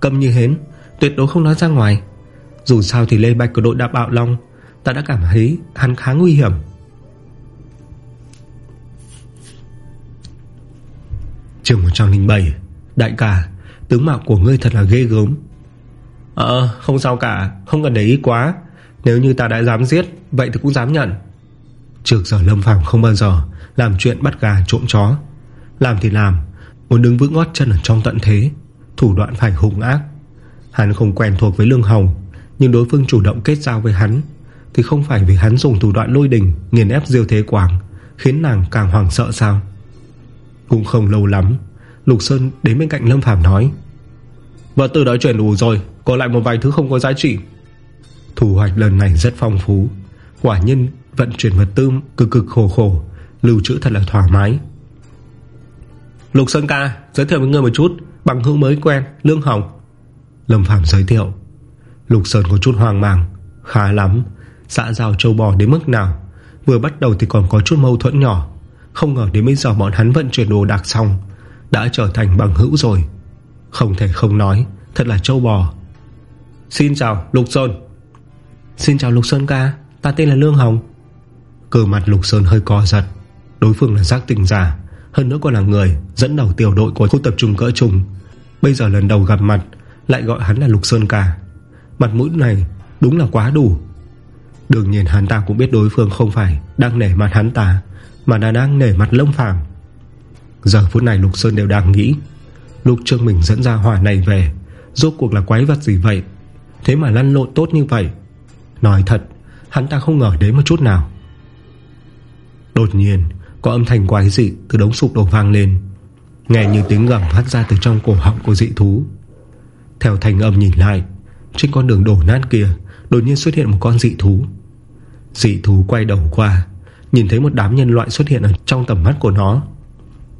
Cầm như hến, Tuyệt đối không nói ra ngoài. Dù sao thì Lê Bạch của đội đạp bạo long, Ta đã cảm thấy hắn khá nguy hiểm. Trường 107 Đại ca, Tướng mạo của ngươi thật là ghê gớm. Ờ không sao cả, Không cần để ý quá. Nếu như ta đã dám giết Vậy thì cũng dám nhận. Trước giờ Lâm Phàm không bao giờ Làm chuyện bắt gà trộm chó. Làm thì làm, Muốn đứng vững gót chân ở trong tận thế, Thủ đoạn phải hùng ác. Hắn không quen thuộc với Lương Hồng Nhưng đối phương chủ động kết giao với hắn, Thì không phải vì hắn dùng thủ đoạn lôi đình, Nghiền ép diêu thế quảng, Khiến nàng càng hoảng sợ sao? Cũng không lâu lắm, Lục Sơn đến bên cạnh Lâm Phàm nói, vợ tư đã chuyển đủ rồi, Còn lại một vài thứ không có giá trị. Thủ hoạch lần này rất phong phú Quả nhân vận chuyển vật tư cực cực khổ khổ Lưu trữ thật là thoải mái. Lục Sơn ca Giới thiệu với người một chút Bằng hữu mới quen Lương Hồng. Lâm Phàm giới thiệu. Lục Sơn có chút hoang mang Khá lắm Xã giao châu bò đến mức nào Vừa bắt đầu thì còn có chút mâu thuẫn nhỏ. Không ngờ đến bây giờ bọn hắn vận chuyển đồ đạc xong Đã trở thành bằng hữu rồi. Không thể không nói Thật là châu bò. Xin chào Lục Sơn. Xin chào Lục Sơn ca Ta tên là Lương Hồng. Cờ mặt Lục Sơn hơi co giật. Đối phương là giác tình giả Hơn nữa còn là người dẫn đầu tiểu đội của khu tập trung cỡ trùng. Bây giờ lần đầu gặp mặt Lại gọi hắn là Lục Sơn cả, Mặt mũi này đúng là quá đủ. Đương nhiên hắn ta cũng biết đối phương không phải Đang nể mặt hắn ta Mà đã đang nể mặt lông Phàm. Giờ phút này Lục Sơn đều đang nghĩ Lục Trương mình dẫn ra hỏa này về Rốt cuộc là quái vật gì vậy? Thế mà lăn lộn tốt như vậy. Nói thật Hắn ta không ngờ đến một chút nào. Đột nhiên, Có âm thanh quái dị từ đống sụp đổ vang lên, Nghe như tiếng gầm phát ra từ trong cổ họng của dị thú. Theo thành âm nhìn lại, Trên con đường đổ nát kia, Đột nhiên xuất hiện một con dị thú. Dị thú quay đầu qua, Nhìn thấy một đám nhân loại xuất hiện ở trong tầm mắt của nó.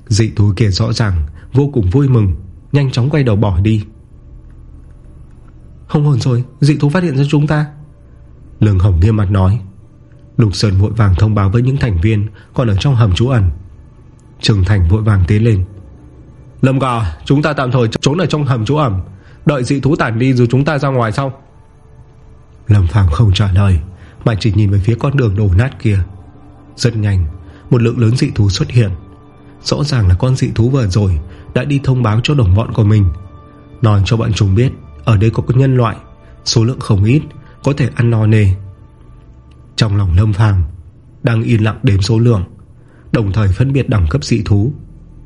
Dị thú kia rõ ràng, Vô cùng vui mừng, Nhanh chóng quay đầu bỏ đi. Không hồn rồi, Dị thú phát hiện ra chúng ta. Lương Hồng nghiêm mặt nói. Lục Sơn vội vàng thông báo với những thành viên Còn ở trong hầm trú ẩn. Trừng Thành vội vàng tiến lên. Lâm gà chúng ta tạm thời trốn ở trong hầm trú ẩm Đợi dị thú tản đi rồi chúng ta ra ngoài sau. Lâm Phàm không trả lời, Mà chỉ nhìn về phía con đường đổ nát kia. Rất nhanh, Một lượng lớn dị thú xuất hiện. Rõ ràng là con dị thú vừa rồi Đã đi thông báo cho đồng bọn của mình. Nói cho bọn chúng biết, Ở đây có nhân loại, Số lượng không ít có thể ăn no nề Trong lòng Lâm Phàm Đang yên lặng đếm số lượng, Đồng thời phân biệt đẳng cấp dị thú,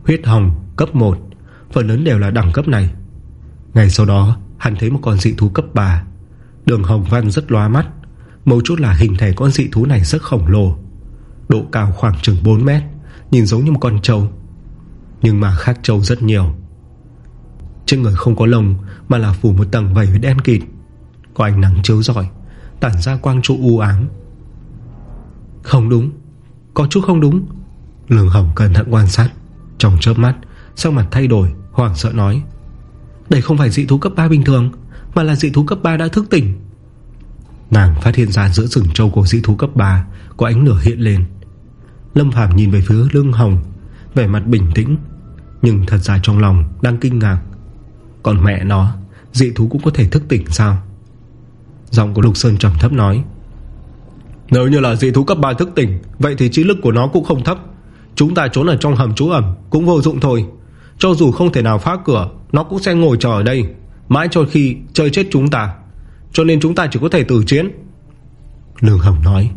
Huyết hồng cấp 1 Phần lớn đều là đẳng cấp này. Ngày sau đó, hắn thấy một con dị thú cấp 3 Đường hồng văn rất loa mắt, Mấu chút là hình thể con dị thú này rất khổng lồ, Độ cao khoảng chừng 4 mét, Nhìn giống như một con trâu. Nhưng mà khác trâu rất nhiều. Trên người không có lông, Mà là phủ một tầng vầy đen kịt. Có ánh nắng chiếu rọi, Tản ra quang trụ u ám. Không đúng, Có chút không đúng. Lương Hồng cẩn thận quan sát, Trong chớp mắt Sau mặt thay đổi Hoàng sợ nói, Đây không phải dị thú cấp 3 bình thường, Mà là dị thú cấp 3 đã thức tỉnh. Nàng phát hiện ra giữa rừng trâu của dị thú cấp 3 Có ánh lửa hiện lên. Lâm Phàm nhìn về phía lưng hồng, Vẻ mặt bình tĩnh, Nhưng thật ra trong lòng đang kinh ngạc. Còn mẹ nó, Dị thú cũng có thể thức tỉnh sao? Giọng của Lục Sơn trầm thấp nói. Nếu như là dị thú cấp 3 thức tỉnh Vậy thì trí lực của nó cũng không thấp. Chúng ta trốn ở trong hầm trú ẩm Cũng vô dụng thôi. Cho dù không thể nào phá cửa Nó cũng sẽ ngồi chờ ở đây Mãi cho khi chơi chết chúng ta. Cho nên chúng ta chỉ có thể tử chiến. Lương Hồng nói.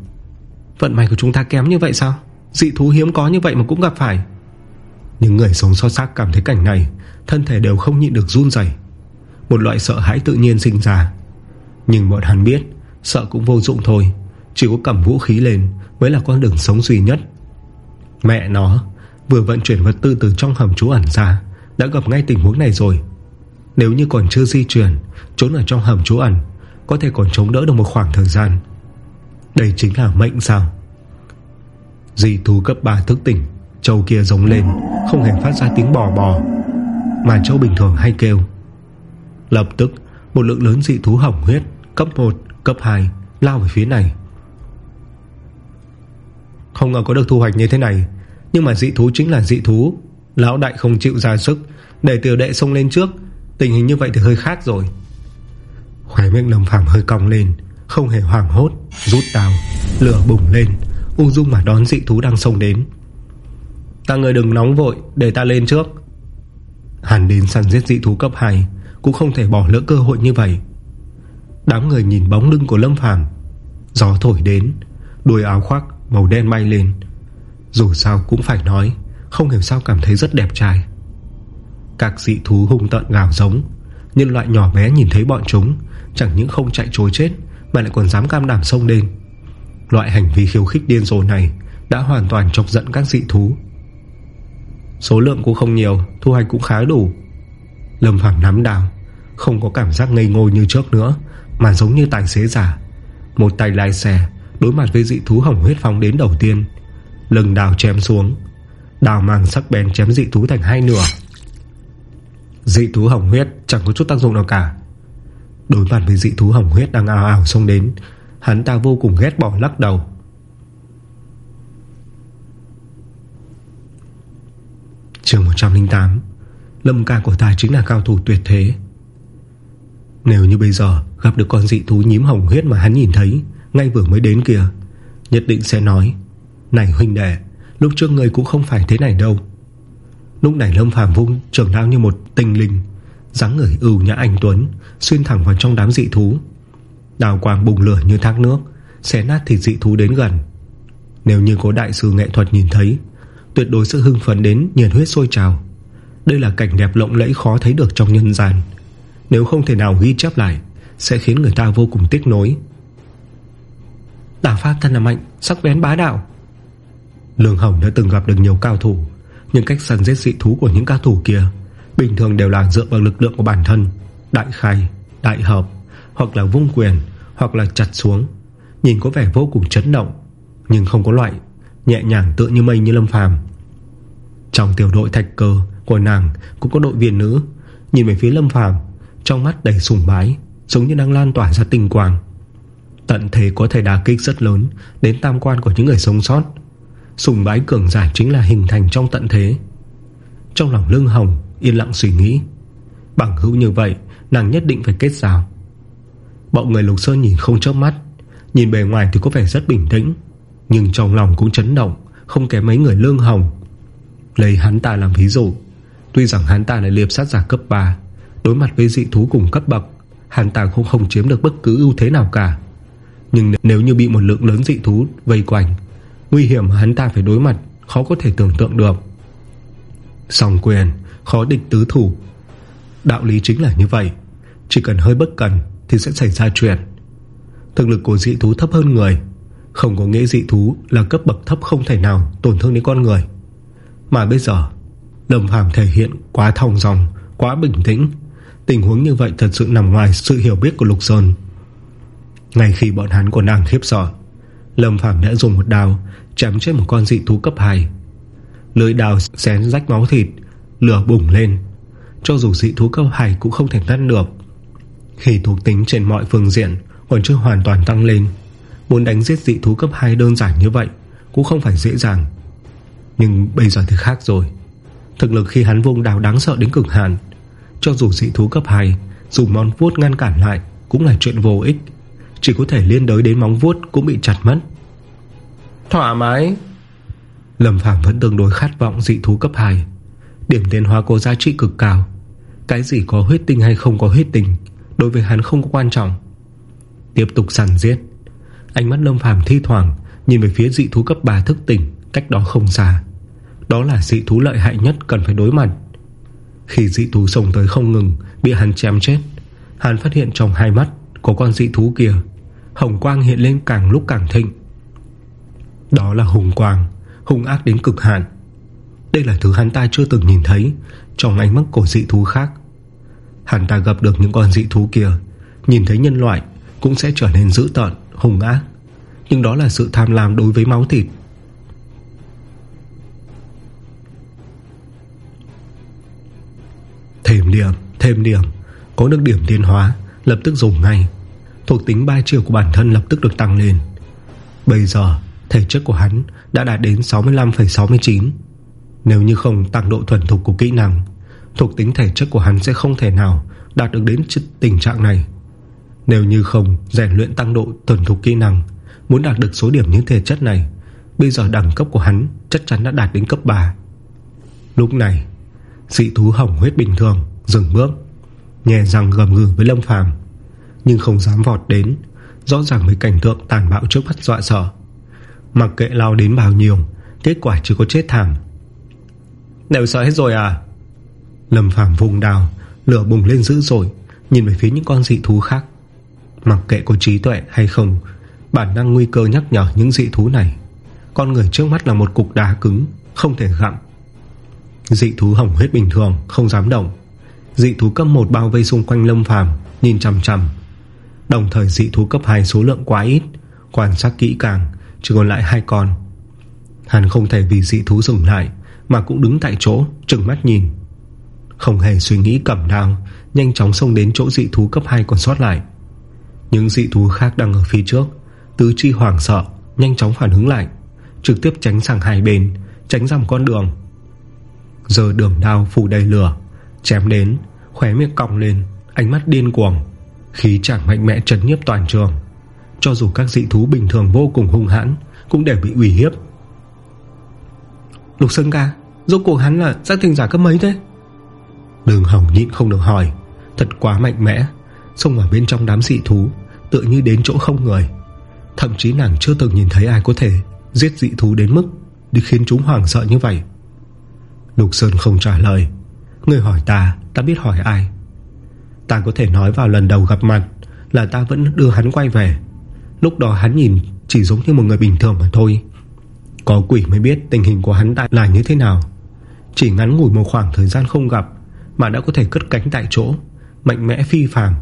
Vận may của chúng ta kém như vậy sao? Dị thú hiếm có như vậy mà cũng gặp phải. Những người sống sót xác cảm thấy cảnh này Thân thể đều không nhịn được run dày Một loại sợ hãi tự nhiên sinh ra nhưng bọn hắn biết, Sợ cũng vô dụng thôi. Chỉ có cầm vũ khí lên Mới là con đường sống duy nhất. Mẹ nó, Vừa vận chuyển vật tư từ trong hầm trú ẩn ra, Đã gặp ngay tình huống này rồi. Nếu như còn chưa di chuyển, Trốn ở trong hầm trú ẩn, Có thể còn chống đỡ được một khoảng thời gian. Đây chính là mệnh sao? Dị thú cấp 3 thức tỉnh, Châu kia giống lên, Không hề phát ra tiếng bò bò. Mà châu bình thường hay kêu. Lập tức, một lượng lớn dị thú hỏng huyết Cấp 1, cấp 2 Lao về phía này. Không ngờ có được thu hoạch như thế này Nhưng mà dị thú chính là dị thú. Lão đại không chịu ra sức Để tiểu đệ xông lên trước Tình hình như vậy thì hơi khác rồi. Khỏe miệng lâm phàm hơi cong lên Không hề hoảng hốt Rút đào Lửa bùng lên Ung dung mà đón dị thú đang xông đến. Ta người đừng nóng vội Để ta lên trước. Hẳn đến săn giết dị thú cấp 2 Cũng không thể bỏ lỡ cơ hội như vậy. Đám người nhìn bóng lưng của Lâm Phàm. Gió thổi đến Đuôi áo khoác màu đen bay lên. Dù sao cũng phải nói, Không hiểu sao cảm thấy rất đẹp trai. Các dị thú hung tận gào giống Nhân loại nhỏ bé nhìn thấy bọn chúng, Chẳng những không chạy trối chết, Mà lại còn dám cam đảm sông lên. Loại hành vi khiêu khích điên rồ này Đã hoàn toàn chọc giận các dị thú. Số lượng cũng không nhiều, Thu hoạch cũng khá đủ. Lâm Phàm nắm đào Không có cảm giác ngây ngô như trước nữa. Mà giống như tài xế giả Một tay lái xe, Đối mặt với dị thú hỏng huyết phóng đến đầu tiên. Lừng đào chém xuống. Đào mang sắc bén chém dị thú thành hai nửa. Dị thú hỏng huyết Chẳng có chút tác dụng nào cả. Đối mặt với dị thú hỏng huyết đang ảo ảo xông đến, Hắn ta vô cùng ghét bỏ lắc đầu. Trường 108 Lâm ca của ta chính là cao thủ tuyệt thế. Nếu như bây giờ Gặp được con dị thú nhím hồng huyết mà hắn nhìn thấy, Ngay vừa mới đến kìa, Nhất định sẽ nói, Này huynh đệ, Lúc trước người cũng không phải thế này đâu. Lúc này Lâm Phàm vung trường đao như một tinh linh, dáng người ưu nhã anh Tuấn, Xuyên thẳng vào trong đám dị thú. Đào quang bùng lửa như thác nước, Xé nát thịt dị thú đến gần. Nếu như có đại sư nghệ thuật nhìn thấy, Tuyệt đối sẽ hưng phấn đến nhiệt huyết sôi trào. Đây là cảnh đẹp lộng lẫy khó thấy được trong nhân gian. Nếu không thể nào ghi chép lại Sẽ khiến người ta vô cùng tiếc nối Tả pháp thân là mạnh Sắc bén bá đạo. Lương Hồng đã từng gặp được nhiều cao thủ Nhưng cách săn giết dị thú của những cao thủ kia Bình thường đều là dựa vào lực lượng của bản thân Đại khai, đại hợp Hoặc là vung quyền Hoặc là chặt xuống. Nhìn có vẻ vô cùng chấn động Nhưng không có loại Nhẹ nhàng tựa như mây như lâm phàm. Trong tiểu đội thạch cơ của nàng Cũng có đội viên nữ. Nhìn về phía lâm phàm trong mắt đầy sùng bái, Giống như đang lan tỏa ra tinh quang. Tận thế có thể đà kích rất lớn Đến tam quan của những người sống sót. Sùng bái cường giải chính là hình thành trong tận thế. Trong lòng lưng hồng, Yên lặng suy nghĩ. Bằng hữu như vậy, Nàng nhất định phải kết giao. Bọn người Lục Sơn nhìn không chớp mắt, Nhìn bề ngoài thì có vẻ rất bình tĩnh, Nhưng trong lòng cũng chấn động, Không kém mấy người lương hồng. Lấy hắn ta làm ví dụ, Tuy rằng hắn ta là liệp sát giả cấp 3 Đối mặt với dị thú cùng cấp bậc, Hắn ta cũng không chiếm được bất cứ ưu thế nào cả. Nhưng nếu như bị một lượng lớn dị thú vây quanh, Nguy hiểm hắn ta phải đối mặt, Khó có thể tưởng tượng được. Sòng quyền, Khó địch tứ thủ. Đạo lý chính là như vậy. Chỉ cần hơi bất cần thì sẽ xảy ra chuyện. Thực lực của dị thú thấp hơn người. Không có nghĩa dị thú là cấp bậc thấp không thể nào tổn thương đến con người. Mà bây giờ, Lâm Phàm thể hiện quá thong dòng, Quá bình tĩnh. Tình huống như vậy thật sự nằm ngoài sự hiểu biết của Lục Sơn. Ngay khi bọn hắn còn đang khiếp sợ, Lâm Phàm đã dùng một đào Chém chết một con dị thú cấp 2 Lưỡi đào xén rách máu thịt, Lửa bùng lên. Cho dù dị thú cấp 2 cũng không thể ngăn được. Khi thuộc tính trên mọi phương diện Còn chưa hoàn toàn tăng lên, Muốn đánh giết dị thú cấp 2 đơn giản như vậy Cũng không phải dễ dàng. Nhưng bây giờ thì khác rồi. Thực lực khi hắn vung đào đáng sợ đến cực hạn cho dù dị thú cấp 2 Dùng món vuốt ngăn cản lại Cũng là chuyện vô ích. Chỉ có thể liên đới đến móng vuốt cũng bị chặt mất. Thoải mái. Lâm Phàm vẫn tương đối khát vọng dị thú cấp 2 Điểm tiến hóa có giá trị cực cao. Cái gì có huyết tinh hay không có huyết tinh Đối với hắn không có quan trọng. Tiếp tục săn giết. Ánh mắt Lâm Phàm thi thoảng Nhìn về phía dị thú cấp 3 thức tỉnh Cách đó không xa. Đó là dị thú lợi hại nhất cần phải đối mặt khi dị thú sông tới không ngừng Bị hắn chém chết Hắn phát hiện trong hai mắt Của con dị thú kia Hồng quang hiện lên càng lúc càng thịnh. Đó là hùng quang hùng ác đến cực hạn. Đây là thứ hắn ta chưa từng nhìn thấy Trong ánh mắt của dị thú khác. Hắn ta gặp được những con dị thú kia Nhìn thấy nhân loại Cũng sẽ trở nên dữ tợn, hùng ác. Nhưng đó là sự tham lam đối với máu thịt. Thêm điểm, thêm điểm. Có được điểm tiến hóa Lập tức dùng ngay. Thuộc tính ba chiều của bản thân lập tức được tăng lên. Bây giờ Thể chất của hắn đã đạt đến 65,69 Nếu như không tăng độ thuần thục của kỹ năng Thuộc tính thể chất của hắn sẽ không thể nào Đạt được đến tình trạng này. Nếu như không rèn luyện tăng độ thuần thục kỹ năng Muốn đạt được số điểm những thể chất này Bây giờ đẳng cấp của hắn Chắc chắn đã đạt đến cấp 3 Lúc này Dị thú hỏng huyết bình thường, Dừng bước, Nhẹ răng gầm gừ với Lâm Phàm, Nhưng không dám vọt đến, Rõ ràng mấy cảnh tượng tàn bạo trước mắt dọa sợ. Mặc kệ lao đến bao nhiêu, Kết quả chỉ có chết thảm. Đều sợ hết rồi à? Lâm Phàm vùng đào Lửa bùng lên dữ dội, Nhìn về phía những con dị thú khác. Mặc kệ có trí tuệ hay không, Bản năng nguy cơ nhắc nhở những dị thú này. Con người trước mắt là một cục đá cứng, Không thể gặm Dị thú hỏng huyết bình thường, Không dám động. Dị thú cấp 1 bao vây xung quanh Lâm Phàm, Nhìn chằm chằm. Đồng thời dị thú cấp 2 số lượng quá ít, Quan sát kỹ càng, Chỉ còn lại hai con. Hắn không thể vì dị thú dừng lại, Mà cũng đứng tại chỗ, trừng mắt nhìn. Không hề suy nghĩ cẩm đao Nhanh chóng xông đến chỗ dị thú cấp 2 còn sót lại. Những dị thú khác đang ở phía trước, Tứ chi hoảng sợ, Nhanh chóng phản ứng lại, Trực tiếp tránh sang hai bên, Tránh ra một con đường. Giờ đường đao phủ đầy lửa. Chém đến, Khóe miệng còng lên, Ánh mắt điên cuồng. Khí chẳng mạnh mẽ trấn nhiếp toàn trường. Cho dù các dị thú bình thường vô cùng hung hãn, Cũng đều bị ủy hiếp. Lục Sơn ca, Rốt cuộc hắn là giác tình giả cấp mấy thế? Đường hồng nhịn không được hỏi. Thật quá mạnh mẽ. Xông vào bên trong đám dị thú, Tựa như đến chỗ không người. Thậm chí nàng chưa từng nhìn thấy ai có thể Giết dị thú đến mức Đi khiến chúng hoảng sợ như vậy. Lục Sơn không trả lời. Người hỏi ta ta biết hỏi ai? Ta có thể nói vào lần đầu gặp mặt Là ta vẫn đưa hắn quay về. Lúc đó hắn nhìn chỉ giống như một người bình thường mà thôi. Có quỷ mới biết tình hình của hắn tại là như thế nào. Chỉ ngắn ngủi một khoảng thời gian không gặp Mà đã có thể cất cánh tại chỗ, Mạnh mẽ phi phàm,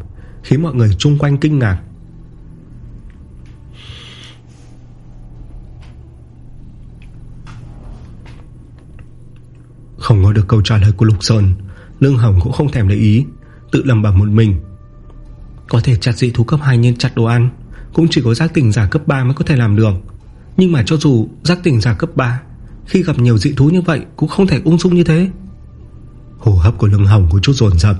Khiến mọi người chung quanh kinh ngạc. Không có được câu trả lời của Lục Sơn Lương Hồng cũng không thèm để ý Tự lầm bẩm một mình. Có thể chặt dị thú cấp 2 như chặt đồ ăn Cũng chỉ có giác tỉnh giả cấp 3 mới có thể làm được. Nhưng mà cho dù giác tỉnh giả cấp 3 Khi gặp nhiều dị thú như vậy Cũng không thể ung dung như thế. Hồ hấp của lưng hồng có chút dồn dập.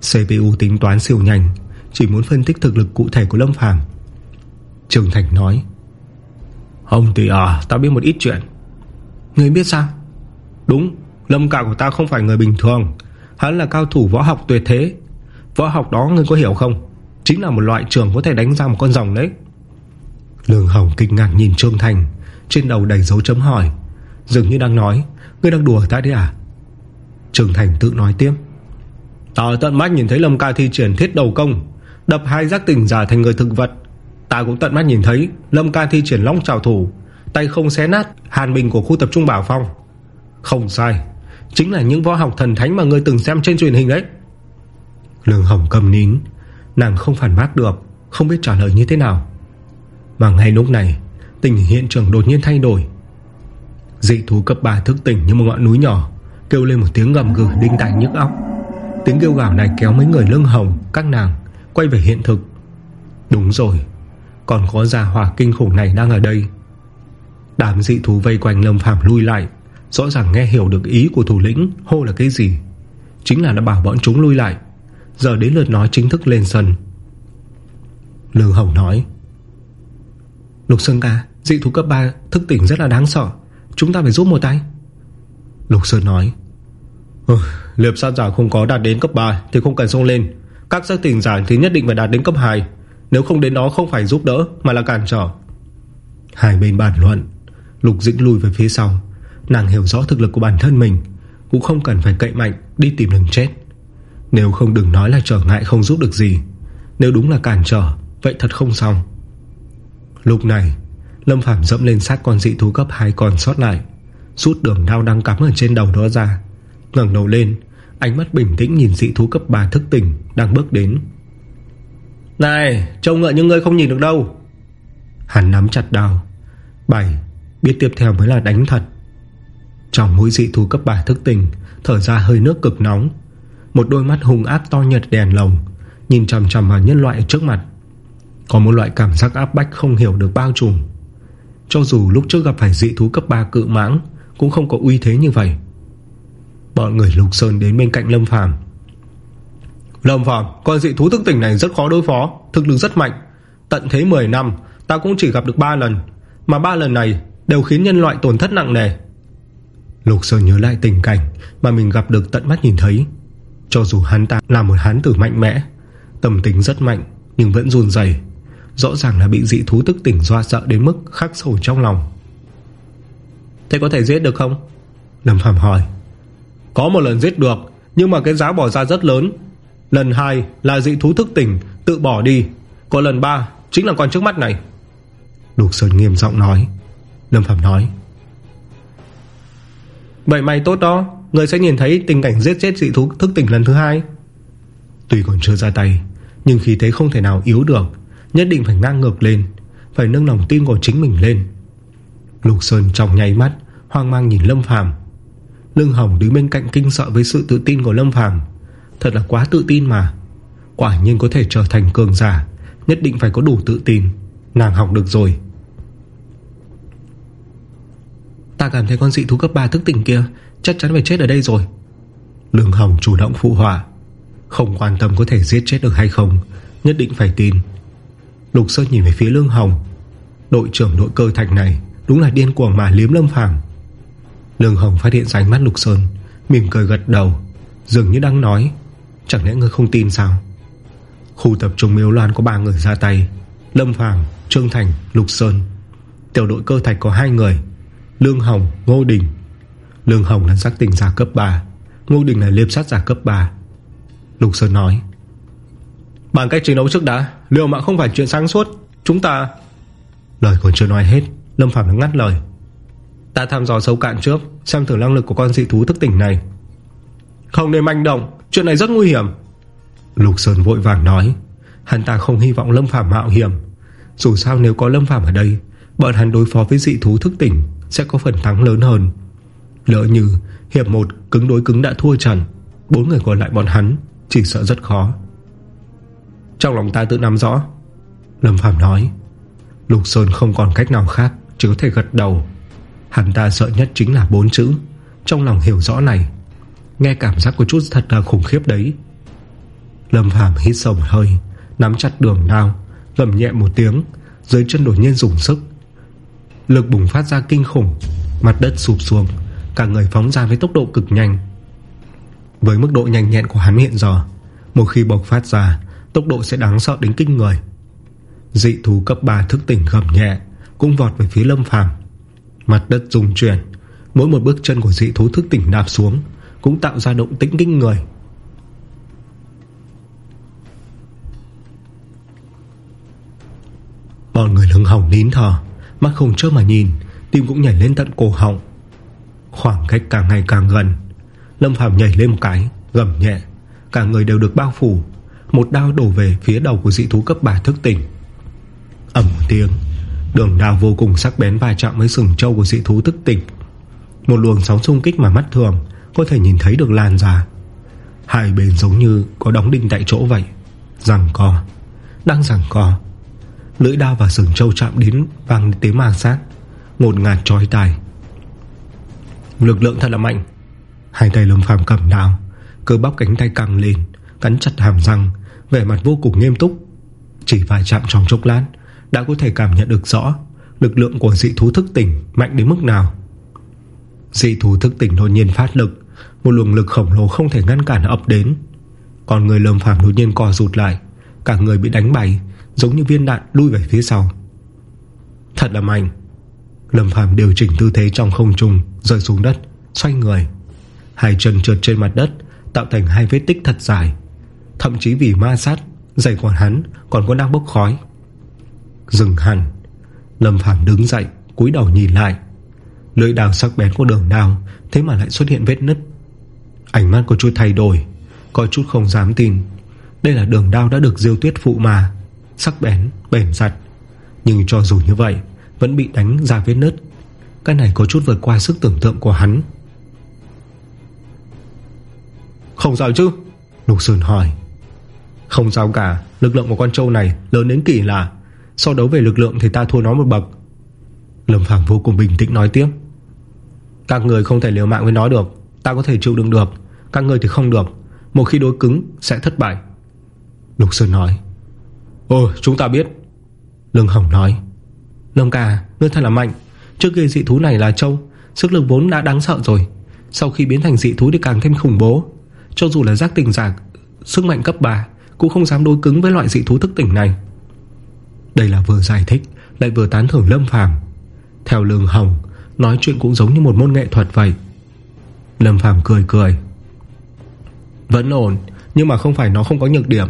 CPU tính toán siêu nhanh Chỉ muốn phân tích thực lực cụ thể của Lâm Phàm. Trường Thành nói Ông tỷ à Ta biết một ít chuyện. Người biết sao? Đúng Lâm cả của ta không phải người bình thường. Hắn là cao thủ võ học tuyệt thế. Võ học đó ngươi có hiểu không? Chính là một loại trường có thể đánh ra một con rồng đấy. Lương Hồng kinh ngạc nhìn Trương Thành, Trên đầu đầy dấu chấm hỏi. Dường như đang nói, Ngươi đang đùa ta đấy à? Trương Thành tự nói tiếp. Ta tận mắt nhìn thấy Lâm ca thi triển thiết đầu công, Đập hai giác tỉnh giả thành người thực vật. Ta cũng tận mắt nhìn thấy Lâm ca thi triển long trào thủ, Tay không xé nát hàn bình của khu tập trung Bảo Phong. Không sai Chính là những võ học thần thánh mà người từng xem trên truyền hình đấy. Lương Hồng cầm nín. Nàng không phản bác được, Không biết trả lời như thế nào. Mà ngay lúc này, Tình hiện trường đột nhiên thay đổi. Dị thú cấp 3 thức tỉnh như một ngọn núi nhỏ, Kêu lên một tiếng gầm gừ đinh tai nhức óc. Tiếng kêu gào này kéo mấy người lưng hồng, Các nàng quay về hiện thực. Đúng rồi, Còn có già hỏa kinh khủng này đang ở đây. Đám dị thú vây quanh lâm phạm lui lại. Rõ ràng nghe hiểu được ý của thủ lĩnh Hô là cái gì? Chính là đã bảo bọn chúng lui lại. Giờ đến lượt nói chính thức lên sân. Lưu Hồng nói Lục Sơn ca Dị thú cấp 3 thức tỉnh rất là đáng sợ. Chúng ta phải giúp một tay. Lục Sơn nói ừ, Liệp sát giả không có đạt đến cấp 3 Thì không cần xông lên. Các giác tỉnh giả thì nhất định phải đạt đến cấp 2 Nếu không đến đó không phải giúp đỡ Mà là cản trở. Hai bên bàn luận Lục dĩnh lùi về phía sau. Nàng hiểu rõ thực lực của bản thân mình Cũng không cần phải cậy mạnh đi tìm đường chết. Nếu không đừng nói là trở ngại không giúp được gì. Nếu đúng là cản trở Vậy thật không xong. Lúc này Lâm Phạm dẫm lên sát con dị thú cấp 2 còn sót lại Rút đường đao đang cắm ở trên đầu đó ra. Ngẩng đầu lên Ánh mắt bình tĩnh nhìn dị thú cấp 3 thức tỉnh Đang bước đến. Này trông ngựa như ngươi không nhìn được đâu. Hắn nắm chặt đao. Bảy Biết tiếp theo mới là đánh thật trong mũi dị thú cấp 3 thức tỉnh, Thở ra hơi nước cực nóng. Một đôi mắt hung ác to nhật đèn lồng, Nhìn chầm chầm vào nhân loại trước mặt. Có một loại cảm giác áp bách không hiểu được bao trùm. Cho dù lúc trước gặp phải dị thú cấp 3 cự mãng, Cũng không có uy thế như vậy. Bọn người Lục Sơn đến bên cạnh Lâm Phàm. Lâm Phàm, Con dị thú thức tỉnh này rất khó đối phó, Thực lực rất mạnh. Tận thế 10 năm, Ta cũng chỉ gặp được 3 lần, Mà 3 lần này đều khiến nhân loại tổn thất nặng nề. Lục Sơn nhớ lại tình cảnh Mà mình gặp được tận mắt nhìn thấy. Cho dù hắn ta là một hán tử mạnh mẽ Tâm tính rất mạnh Nhưng vẫn run dày Rõ ràng là bị dị thú tức tỉnh doa sợ đến mức khắc sâu trong lòng. Thế có thể giết được không? Lâm Phạm hỏi. Có một lần giết được Nhưng mà cái giá bỏ ra rất lớn. Lần 2 là dị thú thức tỉnh Tự bỏ đi. Còn lần 3 chính là con trước mắt này. Lục Sơn nghiêm giọng nói. Lâm Phạm nói Vậy may tốt đó, Người sẽ nhìn thấy tình cảnh giết chết dị thú thức tỉnh lần thứ hai. Tuy còn chưa ra tay, Nhưng khi thế không thể nào yếu được, Nhất định phải ngang ngược lên, Phải nâng lòng tin của chính mình lên. Lục Sơn trong nháy mắt, Hoang mang nhìn Lâm Phàm. Lưng Hồng đứng bên cạnh kinh sợ với sự tự tin của Lâm Phàm. Thật là quá tự tin mà. Quả nhiên có thể trở thành cường giả, Nhất định phải có đủ tự tin. Nàng học được rồi. Ta cảm thấy con dị thú cấp 3 thức tỉnh kia Chắc chắn phải chết ở đây rồi. Lương Hồng chủ động phụ họa. Không quan tâm có thể giết chết được hay không Nhất định phải tin. Lục Sơn nhìn về phía Lương Hồng. Đội trưởng đội cơ thạch này Đúng là điên cuồng mà liếm lâm phẳng Lương Hồng phát hiện ra ánh mắt Lục Sơn Mỉm cười gật đầu Dường như đang nói Chẳng lẽ ngươi không tin sao? Khu tập trung miếu loan có ba người ra tay Lâm Phàm, Trương Thành, Lục Sơn. Tiểu đội cơ thạch có hai người Lương Hồng, Ngô Đình. Lương Hồng là giác tình giả cấp 3 Ngô Đình là liệp sát giả cấp 3 Lục Sơn nói Bằng cách chiến đấu trước đã Liệu mạng không phải chuyện sáng suốt Chúng ta Lời còn chưa nói hết Lâm Phạm đã ngắt lời. Ta thăm dò sâu cạn trước Xem thử năng lực của con dị thú thức tỉnh này. Không nên manh động Chuyện này rất nguy hiểm. Lục Sơn vội vàng nói Hắn ta không hy vọng Lâm Phạm mạo hiểm. Dù sao nếu có Lâm Phạm ở đây Bọn hắn đối phó với dị thú thức tỉnh sẽ có phần thắng lớn hơn. Lỡ như hiệp 1 cứng đối cứng đã thua trần Bốn người còn lại bọn hắn Chỉ sợ rất khó. Trong lòng ta tự nắm rõ, Lâm Phạm nói, Lục Sơn không còn cách nào khác, Chỉ có thể gật đầu. Hắn ta sợ nhất chính là bốn chữ, Trong lòng hiểu rõ này, Nghe cảm giác có chút thật là khủng khiếp đấy. Lâm Phàm hít sâu một hơi, Nắm chặt đường đao, Gầm nhẹ một tiếng, Dưới chân đột nhiên dùng sức Lực bùng phát ra kinh khủng, Mặt đất sụp xuống, Cả người phóng ra với tốc độ cực nhanh. Với mức độ nhanh nhẹn của hắn hiện giờ, Một khi bộc phát ra, Tốc độ sẽ đáng sợ đến kinh người. Dị thú cấp 3 thức tỉnh gầm nhẹ, Cũng vọt về phía lâm phàm. Mặt đất rung chuyển, Mỗi một bước chân của dị thú thức tỉnh đạp xuống, Cũng tạo ra động tĩnh kinh người. Bọn người lưng hồng nín thở Mắt không chớp mà nhìn, Tim cũng nhảy lên tận cổ họng. Khoảng cách càng ngày càng gần, Lâm phàm nhảy lên một cái, Gầm nhẹ. Cả người đều được bao phủ, Một đao đổ về phía đầu của dị thú cấp 3 thức tỉnh. Ẩm một tiếng, Đường đào vô cùng sắc bén va chạm với sừng trâu của dị thú thức tỉnh. Một luồng sóng xung kích mà mắt thường Có thể nhìn thấy được lan ra Hai bên giống như có đóng đinh tại chỗ vậy. Rằng co, Đang rằng co. Lưỡi đao và sừng trâu chạm đến Vang tiếng màng sát Một ngạt trói tài Lực lượng thật là mạnh. Hai tay lâm phàm cầm đao, Cơ bắp cánh tay căng lên, Cắn chặt hàm răng, Vẻ mặt vô cùng nghiêm túc. Chỉ vài chạm trong chốc lát, Đã có thể cảm nhận được rõ Lực lượng của dị thú thức tỉnh mạnh đến mức nào. Dị thú thức tỉnh đột nhiên phát lực, Một luồng lực khổng lồ không thể ngăn cản ập đến. Còn người lâm phàm đột nhiên co rụt lại, Cả người bị đánh bay Giống như viên đạn đuôi về phía sau. Thật là mạnh. Lâm Phàm điều chỉnh tư thế trong không trung, Rơi xuống đất, Xoay người. Hai chân trượt trên mặt đất, Tạo thành hai vết tích thật dài. Thậm chí vì ma sát Giày của hắn còn có đang bốc khói. Dừng hẳn. Lâm Phàm đứng dậy, cúi đầu nhìn lại. Lưỡi đào sắc bén của đường đào Thế mà lại xuất hiện vết nứt. Ánh mắt có chút thay đổi, Có chút không dám tin. Đây là đường đao đã được diêu tuyết phụ mà. Sắc bén, bền giặt Nhưng cho dù như vậy Vẫn bị đánh ra vết nứt. Cái này có chút vượt qua sức tưởng tượng của hắn. Không sao chứ? Lục Sơn hỏi. Không sao cả. Lực lượng của con trâu này lớn đến kỳ lạ. So đấu về lực lượng thì ta thua nó một bậc. Lâm Phàm vô cùng bình tĩnh nói tiếp. Các người không thể liều mạng với nó được. Ta có thể chịu đựng được. Các người thì không được. Một khi đối cứng sẽ thất bại. Lục Sơn nói Ồ, chúng ta biết. Lương Hồng nói. Lâm ca, ngươi thật là mạnh. Trước kia dị thú này là trâu, Sức lực vốn đã đáng sợ rồi. Sau khi biến thành dị thú thì càng thêm khủng bố. Cho dù là giác tình giả, Sức mạnh cấp 3 Cũng không dám đối cứng với loại dị thú thức tỉnh này. Đây là vừa giải thích, Lại vừa tán thưởng Lâm Phàm. Theo Lương Hồng, Nói chuyện cũng giống như một môn nghệ thuật vậy. Lâm Phàm cười cười. Vẫn ổn, Nhưng mà không phải nó không có nhược điểm.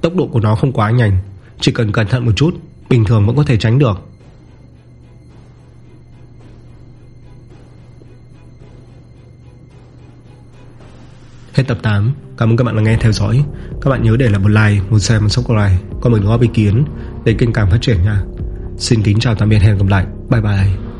Tốc độ của nó không quá nhanh. Chỉ cần cẩn thận một chút Bình thường vẫn có thể tránh được. Hết tập 8 Cảm ơn các bạn đã nghe theo dõi. Các bạn nhớ để lại một like, một share, một subscribe. Còn mình góp ý kiến để kênh càng phát triển nha. Xin kính chào tạm biệt hẹn gặp lại. Bye bye.